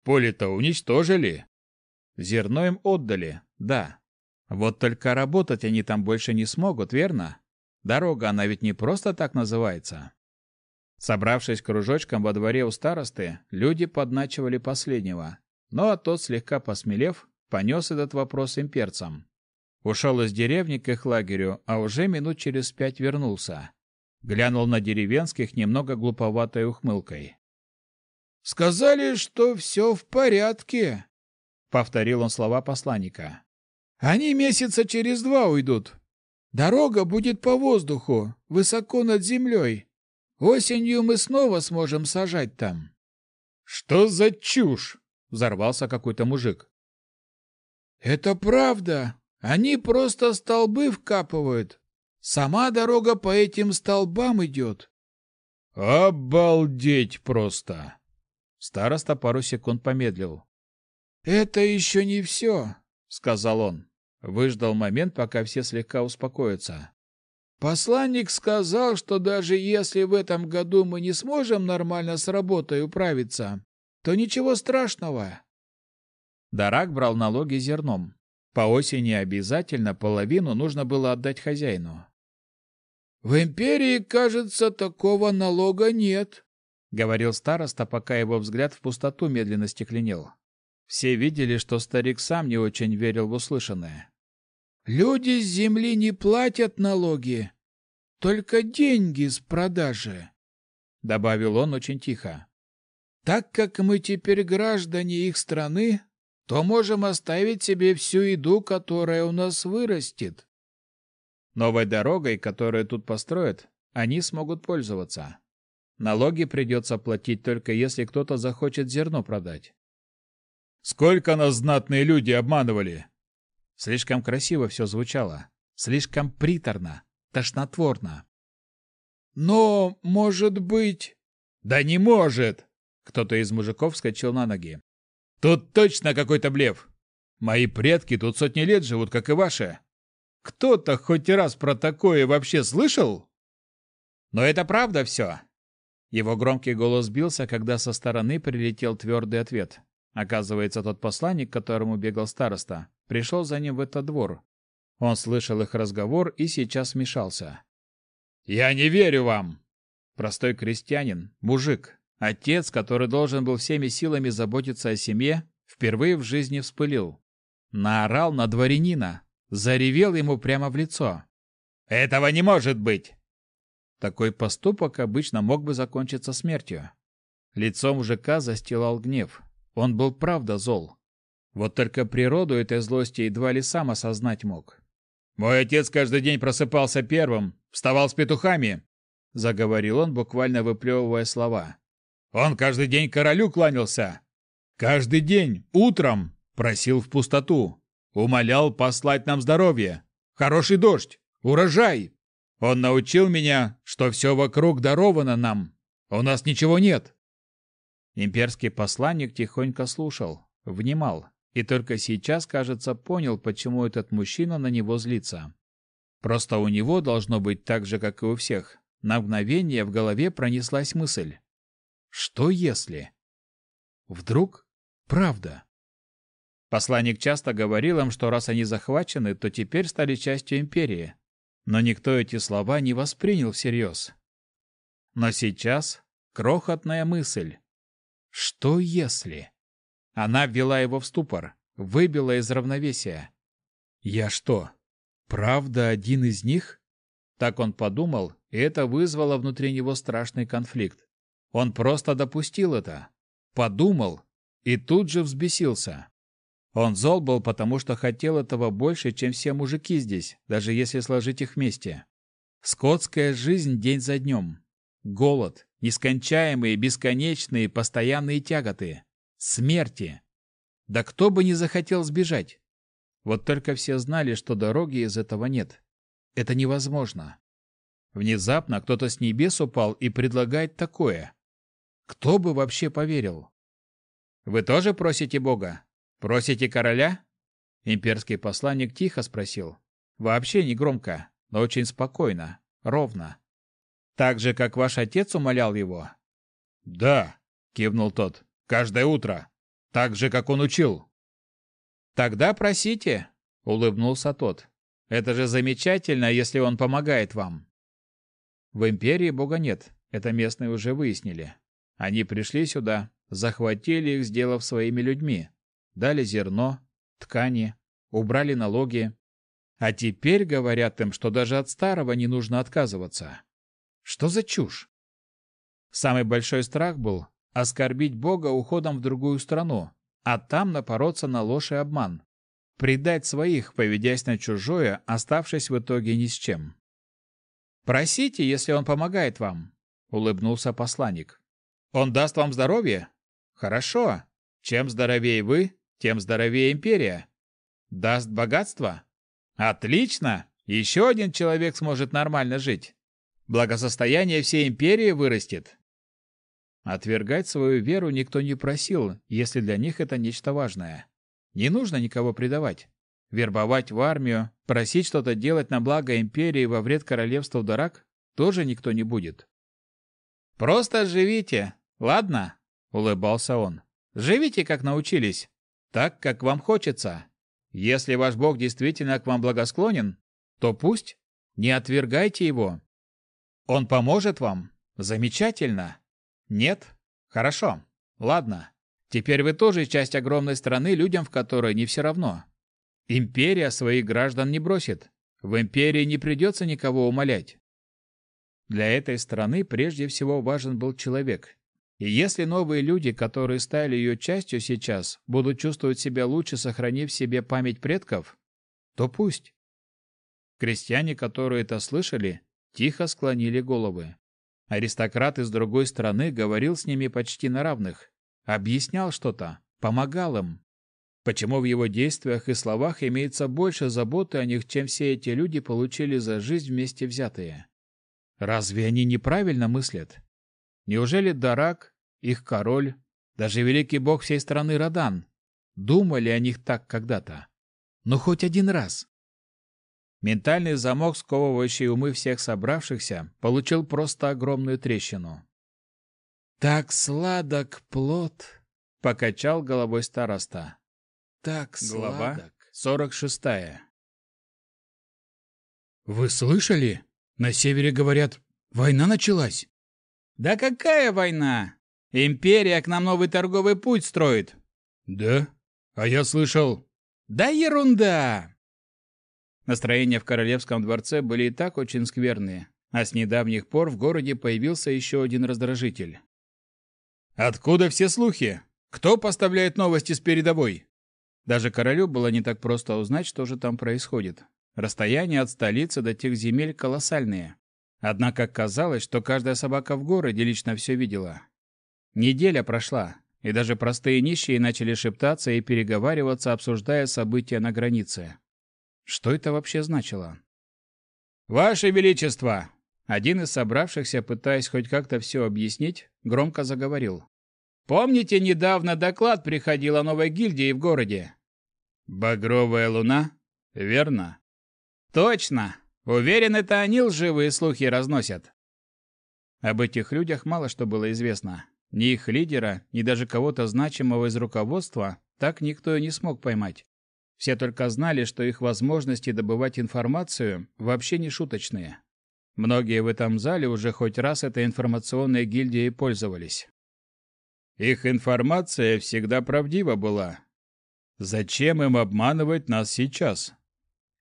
Поле-то уничтожили. Зерно им отдали, да. Вот только работать они там больше не смогут, верно? Дорога, она ведь не просто так называется. Собравшись кружочком во дворе у старосты, люди подначивали последнего. Ну а тот, слегка посмелев, понес этот вопрос имперцам. Ушел из деревни к их лагерю, а уже минут через пять вернулся. Глянул на деревенских немного глуповатой ухмылкой. «Сказали, что все в порядке», — повторил он слова посланника. «Они месяца через два уйдут. Дорога будет по воздуху, высоко над землей. Осенью мы снова сможем сажать там». «Что за чушь?» — взорвался какой-то мужик. «Это правда. Они просто столбы вкапывают. Сама дорога по этим столбам идет. Обалдеть просто! Староста пару секунд помедлил. Это еще не все, сказал он. Выждал момент, пока все слегка успокоятся. Посланник сказал, что даже если в этом году мы не сможем нормально с работой управиться, то ничего страшного. Дарак брал налоги зерном. По осени обязательно половину нужно было отдать хозяину. В империи, кажется, такого налога нет, говорил староста, пока его взгляд в пустоту медленно стекленел. Все видели, что старик сам не очень верил в услышанное. Люди с земли не платят налоги, только деньги с продажи, добавил он очень тихо. Так как мы теперь граждане их страны, то можем оставить себе всю еду, которая у нас вырастет. Новой дорогой, которую тут построят, они смогут пользоваться. Налоги придется платить только если кто-то захочет зерно продать. Сколько нас знатные люди обманывали? Слишком красиво все звучало, слишком приторно, тошнотворно. Но, может быть... Да не может! Кто-то из мужиков вскочил на ноги. Тут точно какой-то блеф. Мои предки тут сотни лет живут, как и ваши. Кто-то хоть раз про такое вообще слышал? Но это правда все. Его громкий голос сбился, когда со стороны прилетел твердый ответ. Оказывается, тот посланник, которому бегал староста, пришел за ним в этот двор. Он слышал их разговор и сейчас вмешался. «Я не верю вам!» Простой крестьянин, мужик, Отец, который должен был всеми силами заботиться о семье, впервые в жизни вспылил. Наорал на дворянина, заревел ему прямо в лицо. «Этого не может быть!» Такой поступок обычно мог бы закончиться смертью. Лицо мужика застилал гнев. Он был правда зол. Вот только природу этой злости едва ли сам осознать мог. «Мой отец каждый день просыпался первым, вставал с петухами», — заговорил он, буквально выплевывая слова. Он каждый день королю кланялся. Каждый день, утром, просил в пустоту. Умолял послать нам здоровье, хороший дождь, урожай. Он научил меня, что все вокруг даровано нам. У нас ничего нет. Имперский посланник тихонько слушал, внимал, и только сейчас, кажется, понял, почему этот мужчина на него злится. Просто у него должно быть так же, как и у всех. На мгновение в голове пронеслась мысль. Что если? Вдруг правда? Посланник часто говорил им, что раз они захвачены, то теперь стали частью империи. Но никто эти слова не воспринял всерьез. Но сейчас крохотная мысль. Что если? Она ввела его в ступор, выбила из равновесия. Я что, правда один из них? Так он подумал, и это вызвало внутри него страшный конфликт. Он просто допустил это. Подумал и тут же взбесился. Он зол был, потому что хотел этого больше, чем все мужики здесь, даже если сложить их вместе. Скотская жизнь день за днем. Голод, нескончаемые, бесконечные, постоянные тяготы. Смерти. Да кто бы не захотел сбежать. Вот только все знали, что дороги из этого нет. Это невозможно. Внезапно кто-то с небес упал и предлагает такое. Кто бы вообще поверил? Вы тоже просите Бога? Просите короля? Имперский посланник тихо спросил. Вообще не громко, но очень спокойно, ровно. Так же, как ваш отец умолял его? Да, кивнул тот. Каждое утро. Так же, как он учил. Тогда просите, улыбнулся тот. Это же замечательно, если он помогает вам. В империи бога нет, это местные уже выяснили. Они пришли сюда, захватили их, сделав своими людьми. Дали зерно, ткани, убрали налоги. А теперь говорят им, что даже от старого не нужно отказываться. Что за чушь? Самый большой страх был оскорбить Бога уходом в другую страну, а там напороться на ложь и обман. Предать своих, поведясь на чужое, оставшись в итоге ни с чем. «Просите, если он помогает вам», — улыбнулся посланник. «Он даст вам здоровье? Хорошо. Чем здоровее вы, тем здоровее империя. Даст богатство? Отлично! Еще один человек сможет нормально жить благосостояние всей империи вырастет. Отвергать свою веру никто не просил, если для них это нечто важное. Не нужно никого предавать. Вербовать в армию, просить что-то делать на благо империи во вред королевству Дарак тоже никто не будет. «Просто живите, ладно?» — улыбался он. «Живите, как научились, так, как вам хочется. Если ваш Бог действительно к вам благосклонен, то пусть. Не отвергайте его, он поможет вам? Замечательно. Нет? Хорошо. Ладно. Теперь вы тоже часть огромной страны, людям в которой не все равно. Империя своих граждан не бросит. В империи не придется никого умолять. Для этой страны прежде всего важен был человек. И если новые люди, которые стали ее частью сейчас, будут чувствовать себя лучше, сохранив себе память предков, то пусть. Крестьяне, которые это слышали, тихо склонили головы. Аристократ из другой страны говорил с ними почти на равных, объяснял что-то, помогал им. Почему в его действиях и словах имеется больше заботы о них, чем все эти люди получили за жизнь вместе взятые? Разве они неправильно мыслят? Неужели Дарак, их король, даже великий бог всей страны Радан, думали о них так когда-то? Ну, хоть один раз. Ментальный замок, сковывающий умы всех собравшихся, получил просто огромную трещину. «Так сладок плод!» — покачал головой староста. «Так Глава сладок!» сорок шестая. «Вы слышали? На севере, говорят, война началась!» «Да какая война? Империя к нам новый торговый путь строит!» «Да? А я слышал...» «Да ерунда! Настроения в королевском дворце были и так очень скверные, а с недавних пор в городе появился еще один раздражитель. «Откуда все слухи? Кто поставляет новости с передовой?» Даже королю было не так просто узнать, что же там происходит. Расстояние от столицы до тех земель колоссальные. Однако казалось, что каждая собака в городе лично все видела. Неделя прошла, и даже простые нищие начали шептаться и переговариваться, обсуждая события на границе. Что это вообще значило? «Ваше Величество!» Один из собравшихся, пытаясь хоть как-то все объяснить, громко заговорил. «Помните, недавно доклад приходил о новой гильдии в городе?» «Багровая луна?» «Верно». «Точно! Уверен, это они лживые слухи разносят». Об этих людях мало что было известно. Ни их лидера, ни даже кого-то значимого из руководства, так никто и не смог поймать. Все только знали, что их возможности добывать информацию вообще не шуточные. Многие в этом зале уже хоть раз этой информационной гильдией пользовались. Их информация всегда правдива была. Зачем им обманывать нас сейчас?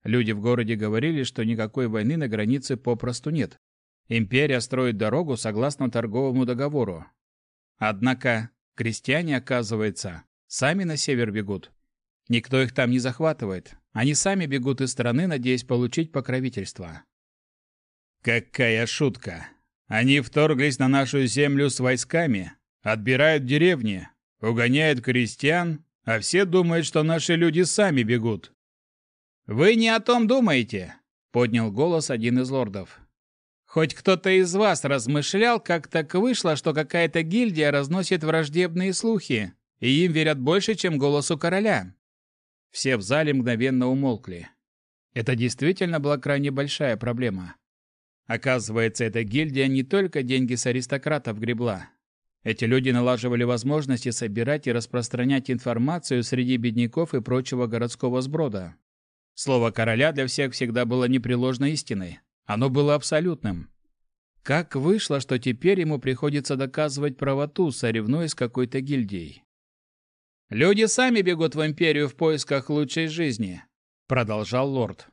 Люди в городе говорили, что никакой войны на границе попросту нет. Империя строит дорогу согласно торговому договору. Однако крестьяне, оказывается, сами на север бегут. Никто их там не захватывает. Они сами бегут из страны, надеясь получить покровительство. Какая шутка! Они вторглись на нашу землю с войсками, отбирают деревни, угоняют крестьян, а все думают, что наши люди сами бегут. «Вы не о том думаете», — поднял голос один из лордов. «Хоть кто-то из вас размышлял, как так вышло, что какая-то гильдия разносит враждебные слухи, и им верят больше, чем голосу короля?» Все в зале мгновенно умолкли. Это действительно была крайне большая проблема. Оказывается, эта гильдия не только деньги с аристократов гребла, эти люди налаживали возможности собирать и распространять информацию среди бедняков и прочего городского сброда. Слово короля для всех всегда было непреложной истиной. Оно было абсолютным. Как вышло, что теперь ему приходится доказывать правоту, соревнуясь с какой-то гильдией? «Люди сами бегут в империю в поисках лучшей жизни», — продолжал лорд.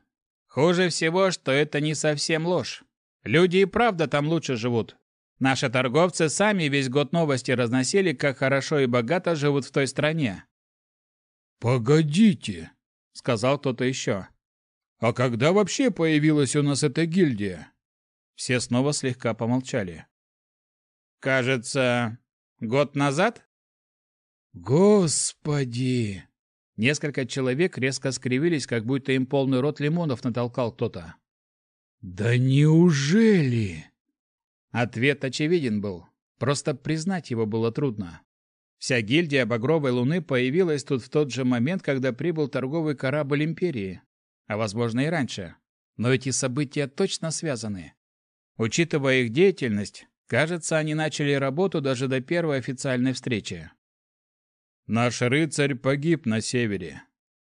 «Хуже всего, что это не совсем ложь. Люди и правда там лучше живут. Наши торговцы сами весь год новости разносили, как хорошо и богато живут в той стране. «Погодите», — сказал кто-то еще. «А когда вообще появилась у нас эта гильдия?» Все снова слегка помолчали. «Кажется, год назад?» «Господи!» Несколько человек резко скривились, как будто им полный рот лимонов натолкал кто-то. «Да неужели?» Ответ очевиден был. Просто признать его было трудно. Вся гильдия Багровой Луны появилась тут в тот же момент, когда прибыл торговый корабль Империи. А возможно и раньше. Но эти события точно связаны. Учитывая их деятельность, кажется, они начали работу даже до первой официальной встречи. Наш рыцарь погиб на севере.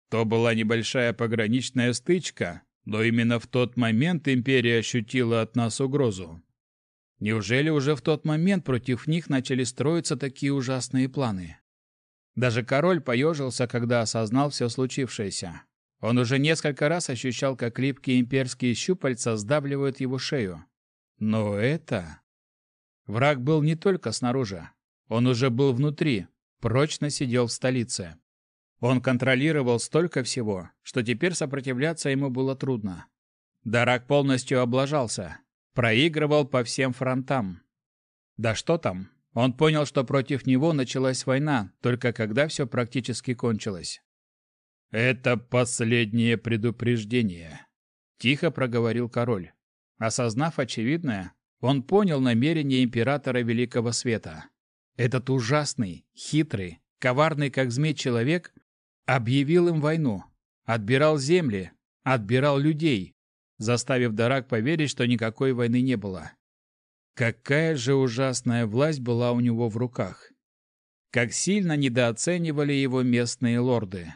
То была небольшая пограничная стычка, но именно в тот момент Империя ощутила от нас угрозу. Неужели уже в тот момент против них начали строиться такие ужасные планы? Даже король поежился, когда осознал все случившееся. Он уже несколько раз ощущал, как липкие имперские щупальца сдавливают его шею. Но это... Враг был не только снаружи. Он уже был внутри, прочно сидел в столице. Он контролировал столько всего, что теперь сопротивляться ему было трудно. Дарак полностью облажался, Проигрывал по всем фронтам. Да что там? Он понял, что против него началась война, только когда все практически кончилось. «Это последнее предупреждение», — тихо проговорил король. Осознав очевидное, он понял намерение императора Великого Света. Этот ужасный, хитрый, коварный как змей человек объявил им войну, отбирал земли, отбирал людей, заставив Дарак поверить, что никакой войны не было. Какая же ужасная власть была у него в руках. Как сильно недооценивали его местные лорды.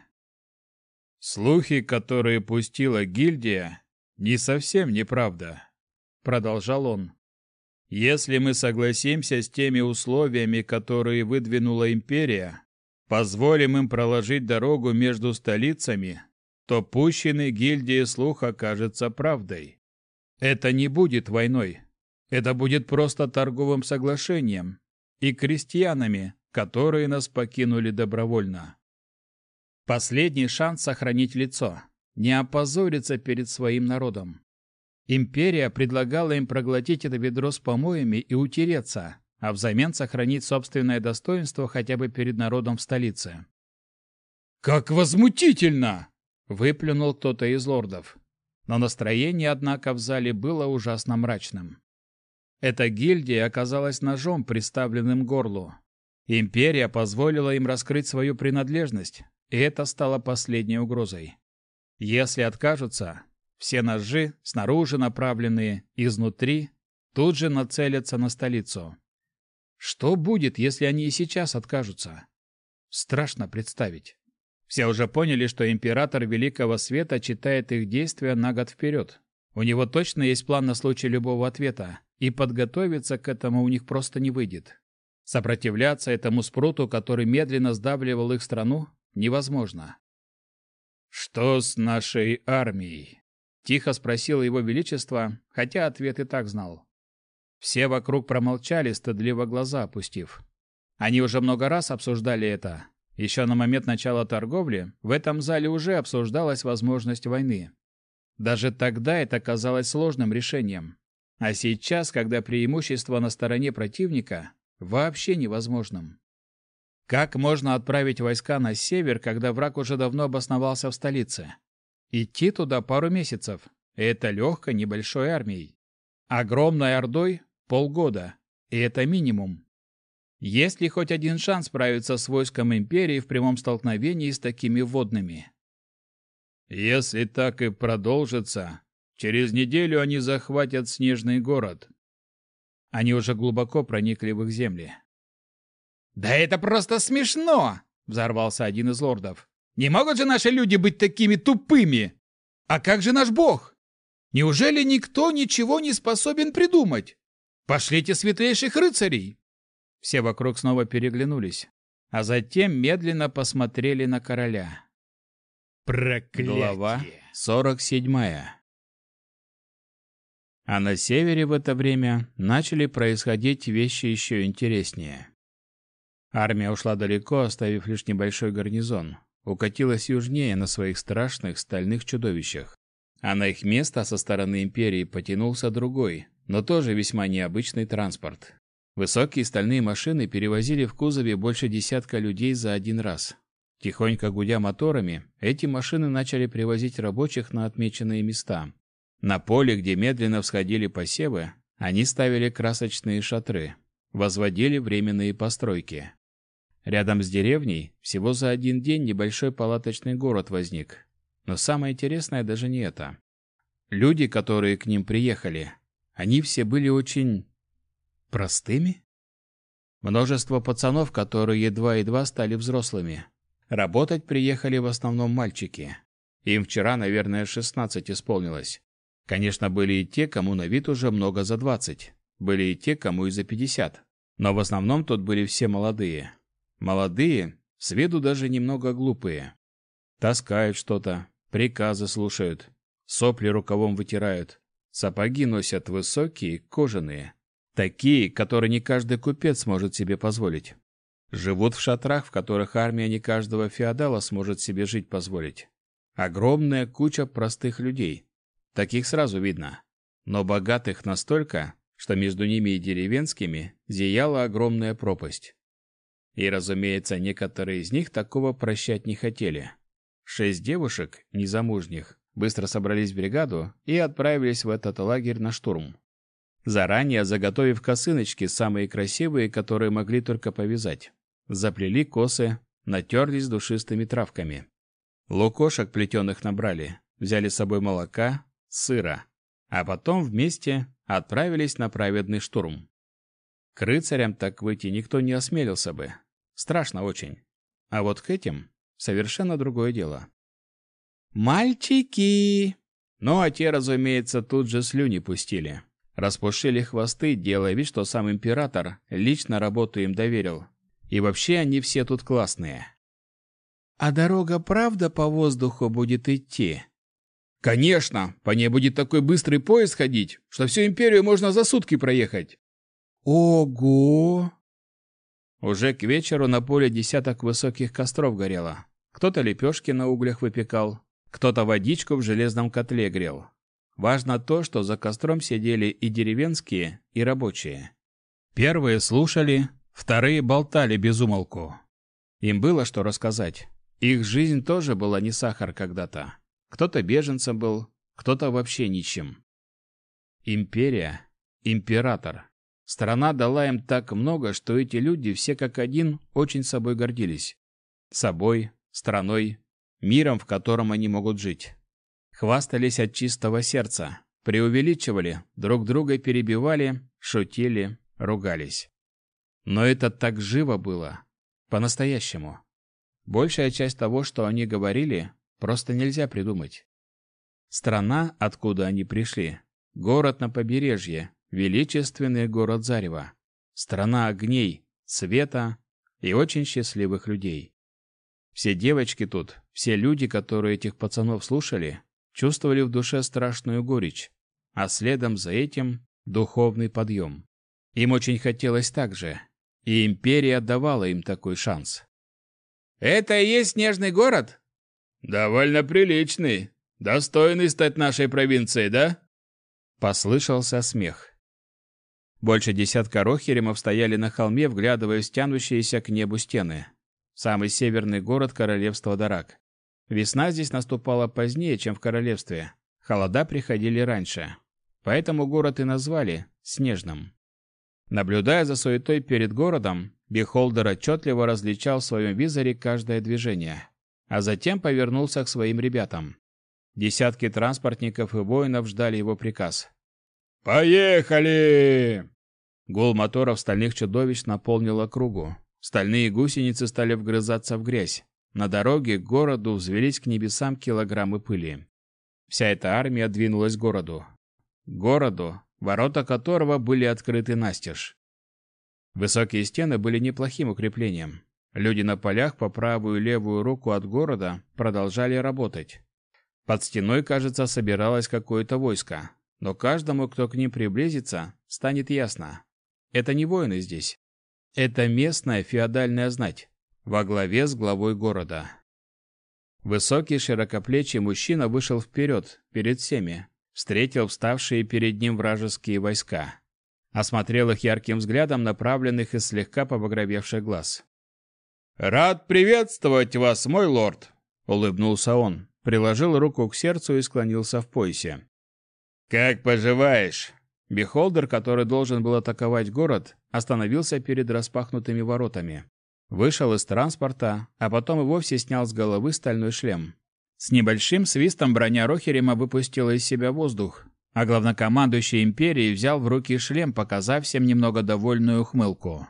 «Слухи, которые пустила гильдия, не совсем неправда», — продолжал он. «Если мы согласимся с теми условиями, которые выдвинула империя, позволим им проложить дорогу между столицами, то пущенный гильдии слух окажется правдой. Это не будет войной. Это будет просто торговым соглашением и крестьянами, которые нас покинули добровольно. Последний шанс сохранить лицо, не опозориться перед своим народом. Империя предлагала им проглотить это ведро с помоями и утереться, а взамен сохранить собственное достоинство хотя бы перед народом в столице. «Как возмутительно!» Выплюнул кто-то из лордов. Но настроение, однако, в зале было ужасно мрачным. Эта гильдия оказалась ножом, приставленным к горлу. Империя позволила им раскрыть свою принадлежность, и это стало последней угрозой. Если откажутся, все ножи, снаружи направленные, изнутри, тут же нацелятся на столицу. Что будет, если они и сейчас откажутся? Страшно представить. Все уже поняли, что император Великого Света читает их действия на год вперед. У него точно есть план на случай любого ответа, и подготовиться к этому у них просто не выйдет. Сопротивляться этому спруту, который медленно сдавливал их страну, невозможно. «Что с нашей армией?» — тихо спросил его величество, хотя ответ и так знал. Все вокруг промолчали, стыдливо глаза опустив. Они уже много раз обсуждали это, еще на момент начала торговли в этом зале уже обсуждалась возможность войны. Даже тогда это казалось сложным решением. А сейчас, когда преимущество на стороне противника, вообще невозможным. Как можно отправить войска на север, когда враг уже давно обосновался в столице? Идти туда пару месяцев. Это легкой небольшой армией. Огромной ордой – полгода. И это минимум. Есть ли хоть один шанс справиться с войском империи в прямом столкновении с такими водными? Если так и продолжится, через неделю они захватят снежный город. Они уже глубоко проникли в их земли. «Да это просто смешно!» — взорвался один из лордов. «Не могут же наши люди быть такими тупыми? А как же наш бог? Неужели никто ничего не способен придумать? Пошлите светлейших рыцарей, все вокруг снова переглянулись, а затем медленно посмотрели на короля. Проклятие! Глава 47. А на севере в это время начали происходить вещи еще интереснее. Армия ушла далеко, оставив лишь небольшой гарнизон. Укатилась южнее на своих страшных стальных чудовищах. А на их место со стороны империи потянулся другой, но тоже весьма необычный транспорт. Высокие стальные машины перевозили в кузове больше десятка людей за один раз. Тихонько гудя моторами, эти машины начали привозить рабочих на отмеченные места. На поле, где медленно всходили посевы, они ставили красочные шатры, возводили временные постройки. Рядом с деревней всего за один день небольшой палаточный город возник. Но самое интересное даже не это. Люди, которые к ним приехали, они все были очень Простыми? Множество пацанов, которые едва-едва стали взрослыми. Работать приехали в основном мальчики. Им вчера, наверное, 16 исполнилось. Конечно, были и те, кому на вид уже много за 20. Были и те, кому и за 50. Но в основном тут были все молодые. Молодые, с виду даже немного глупые. Таскают что-то, приказы слушают, сопли рукавом вытирают, сапоги носят высокие, кожаные, Такие, которые не каждый купец может себе позволить. Живут в шатрах, в которых армия не каждого феодала сможет себе жить позволить. Огромная куча простых людей. Таких сразу видно. Но богатых настолько, что между ними и деревенскими зияла огромная пропасть. И, разумеется, некоторые из них такого прощать не хотели. Шесть девушек, незамужних, быстро собрались в бригаду и отправились в этот лагерь на штурм заранее заготовив косыночки, самые красивые, которые могли только повязать. Заплели косы, натерлись душистыми травками. Лукошек плетеных набрали, взяли с собой молока, сыра, а потом вместе отправились на праведный штурм. К рыцарям так выйти никто не осмелился бы. Страшно очень. А вот к этим совершенно другое дело. «Мальчики!» Ну, а те, разумеется, тут же слюни пустили. Распушили хвосты, делая вид, что сам император лично работу им доверил. И вообще они все тут классные. А дорога правда по воздуху будет идти? Конечно, по ней будет такой быстрый поезд ходить, что всю империю можно за сутки проехать. Ого! Уже к вечеру на поле десяток высоких костров горело. Кто-то лепешки на углях выпекал, кто-то водичку в железном котле грел. Важно то, что за костром сидели и деревенские, и рабочие. Первые слушали, вторые болтали без умолку. Им было что рассказать. Их жизнь тоже была не сахар когда-то. Кто-то беженцем был, кто-то вообще ничем. Империя, император. Страна дала им так много, что эти люди все как один очень собой гордились. Собой, страной, миром, в котором они могут жить. Хвастались от чистого сердца, преувеличивали, друг друга перебивали, шутили, ругались. Но это так живо было. По-настоящему. Большая часть того, что они говорили, просто нельзя придумать. Страна, откуда они пришли, город на побережье, величественный город Зарева, страна огней, света и очень счастливых людей. Все девочки тут, все люди, которые этих пацанов слушали, чувствовали в душе страшную горечь, а следом за этим духовный подъем. Им очень хотелось так же, и империя давала им такой шанс. «Это и есть снежный город?» «Довольно приличный. Достойный стать нашей провинцией, да?» Послышался смех. Больше десятка рохеремов стояли на холме, вглядываясь в тянущиеся к небу стены. Самый северный город королевства Дарак. Весна здесь наступала позднее, чем в королевстве. Холода приходили раньше. Поэтому город и назвали Снежным. Наблюдая за суетой перед городом, Бихолдер отчетливо различал в своем визоре каждое движение, а затем повернулся к своим ребятам. Десятки транспортников и воинов ждали его приказ. «Поехали!» Гул моторов стальных чудовищ наполнил округу. Стальные гусеницы стали вгрызаться в грязь. На дороге к городу взвелись к небесам килограммы пыли. Вся эта армия двинулась к городу. К городу, ворота которого были открыты настежь. Высокие стены были неплохим укреплением. Люди на полях по правую и левую руку от города продолжали работать. Под стеной, кажется, собиралось какое-то войско. Но каждому, кто к ним приблизится, станет ясно. Это не воины здесь. Это местная феодальная знать, во главе с главой города. Высокий широкоплечий мужчина вышел вперед, перед всеми, встретил вставшие перед ним вражеские войска. Осмотрел их ярким взглядом, направленных из слегка побагровевших глаз. «Рад приветствовать вас, мой лорд!» — улыбнулся он, приложил руку к сердцу и склонился в поясе. «Как поживаешь?» Бихолдер, который должен был атаковать город, остановился перед распахнутыми воротами. Вышел из транспорта, а потом и вовсе снял с головы стальной шлем. С небольшим свистом броня Рохерима выпустила из себя воздух, а главнокомандующий империи взял в руки шлем, показав всем немного довольную ухмылку.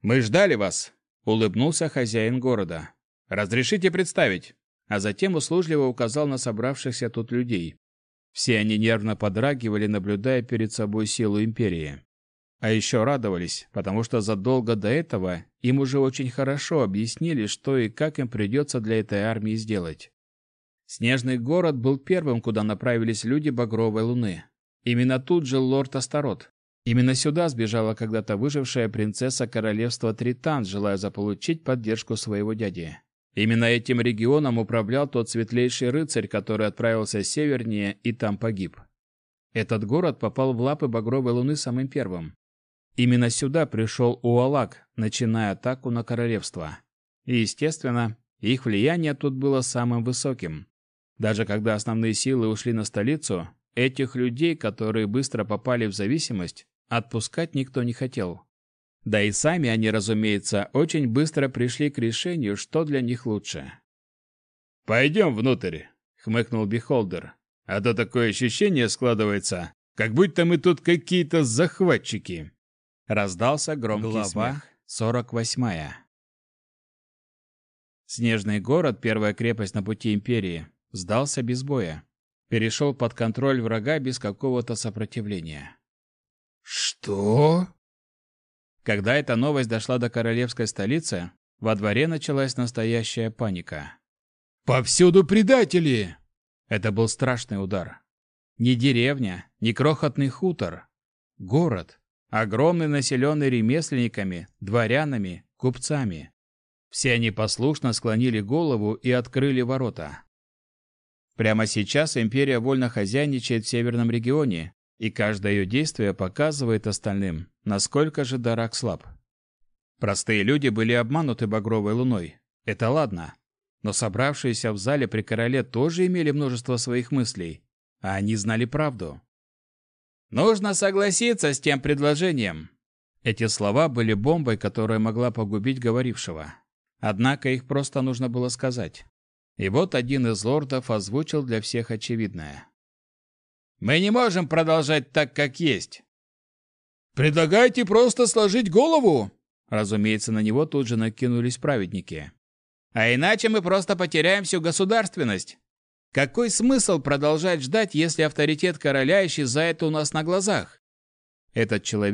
«Мы ждали вас», — улыбнулся хозяин города. «Разрешите представить?» А затем услужливо указал на собравшихся тут людей. Все они нервно подрагивали, наблюдая перед собой силу империи. А еще радовались, потому что задолго до этого им уже очень хорошо объяснили, что и как им придется для этой армии сделать. Снежный город был первым, куда направились люди Багровой Луны. Именно тут жил лорд Астарот. Именно сюда сбежала когда-то выжившая принцесса королевства Тритан, желая заполучить поддержку своего дяди. Именно этим регионом управлял тот светлейший рыцарь, который отправился севернее и там погиб. Этот город попал в лапы Багровой Луны самым первым. Именно сюда пришел Уалак, начиная атаку на королевство. И, естественно, их влияние тут было самым высоким. Даже когда основные силы ушли на столицу, этих людей, которые быстро попали в зависимость, отпускать никто не хотел. Да и сами они, разумеется, очень быстро пришли к решению, что для них лучше. «Пойдем внутрь», — хмыкнул Бихолдер. «А то такое ощущение складывается, как будто мы тут какие-то захватчики». Раздался громкий Глава смех. 48. Снежный город, первая крепость на пути империи, сдался без боя. Перешел под контроль врага без какого-то сопротивления. «Что?» Когда эта новость дошла до королевской столицы, во дворе началась настоящая паника. «Повсюду предатели!» Это был страшный удар. Не деревня, не крохотный хутор. Город, огромный населенный ремесленниками, дворянами, купцами. Все они послушно склонили голову и открыли ворота. Прямо сейчас империя вольно хозяйничает в северном регионе, и каждое ее действие показывает остальным, насколько же Дарак слаб. Простые люди были обмануты багровой луной. Это ладно. Но собравшиеся в зале при короле тоже имели множество своих мыслей, а они знали правду. «Нужно согласиться с тем предложением». Эти слова были бомбой, которая могла погубить говорившего. Однако их просто нужно было сказать. И вот один из лордов озвучил для всех очевидное. Мы не можем продолжать так, как есть. Предлагайте просто сложить голову. Разумеется, на него тут же накинулись праведники. А иначе мы просто потеряем всю государственность. Какой смысл продолжать ждать, если авторитет короля исчезает у нас на глазах? Этот человек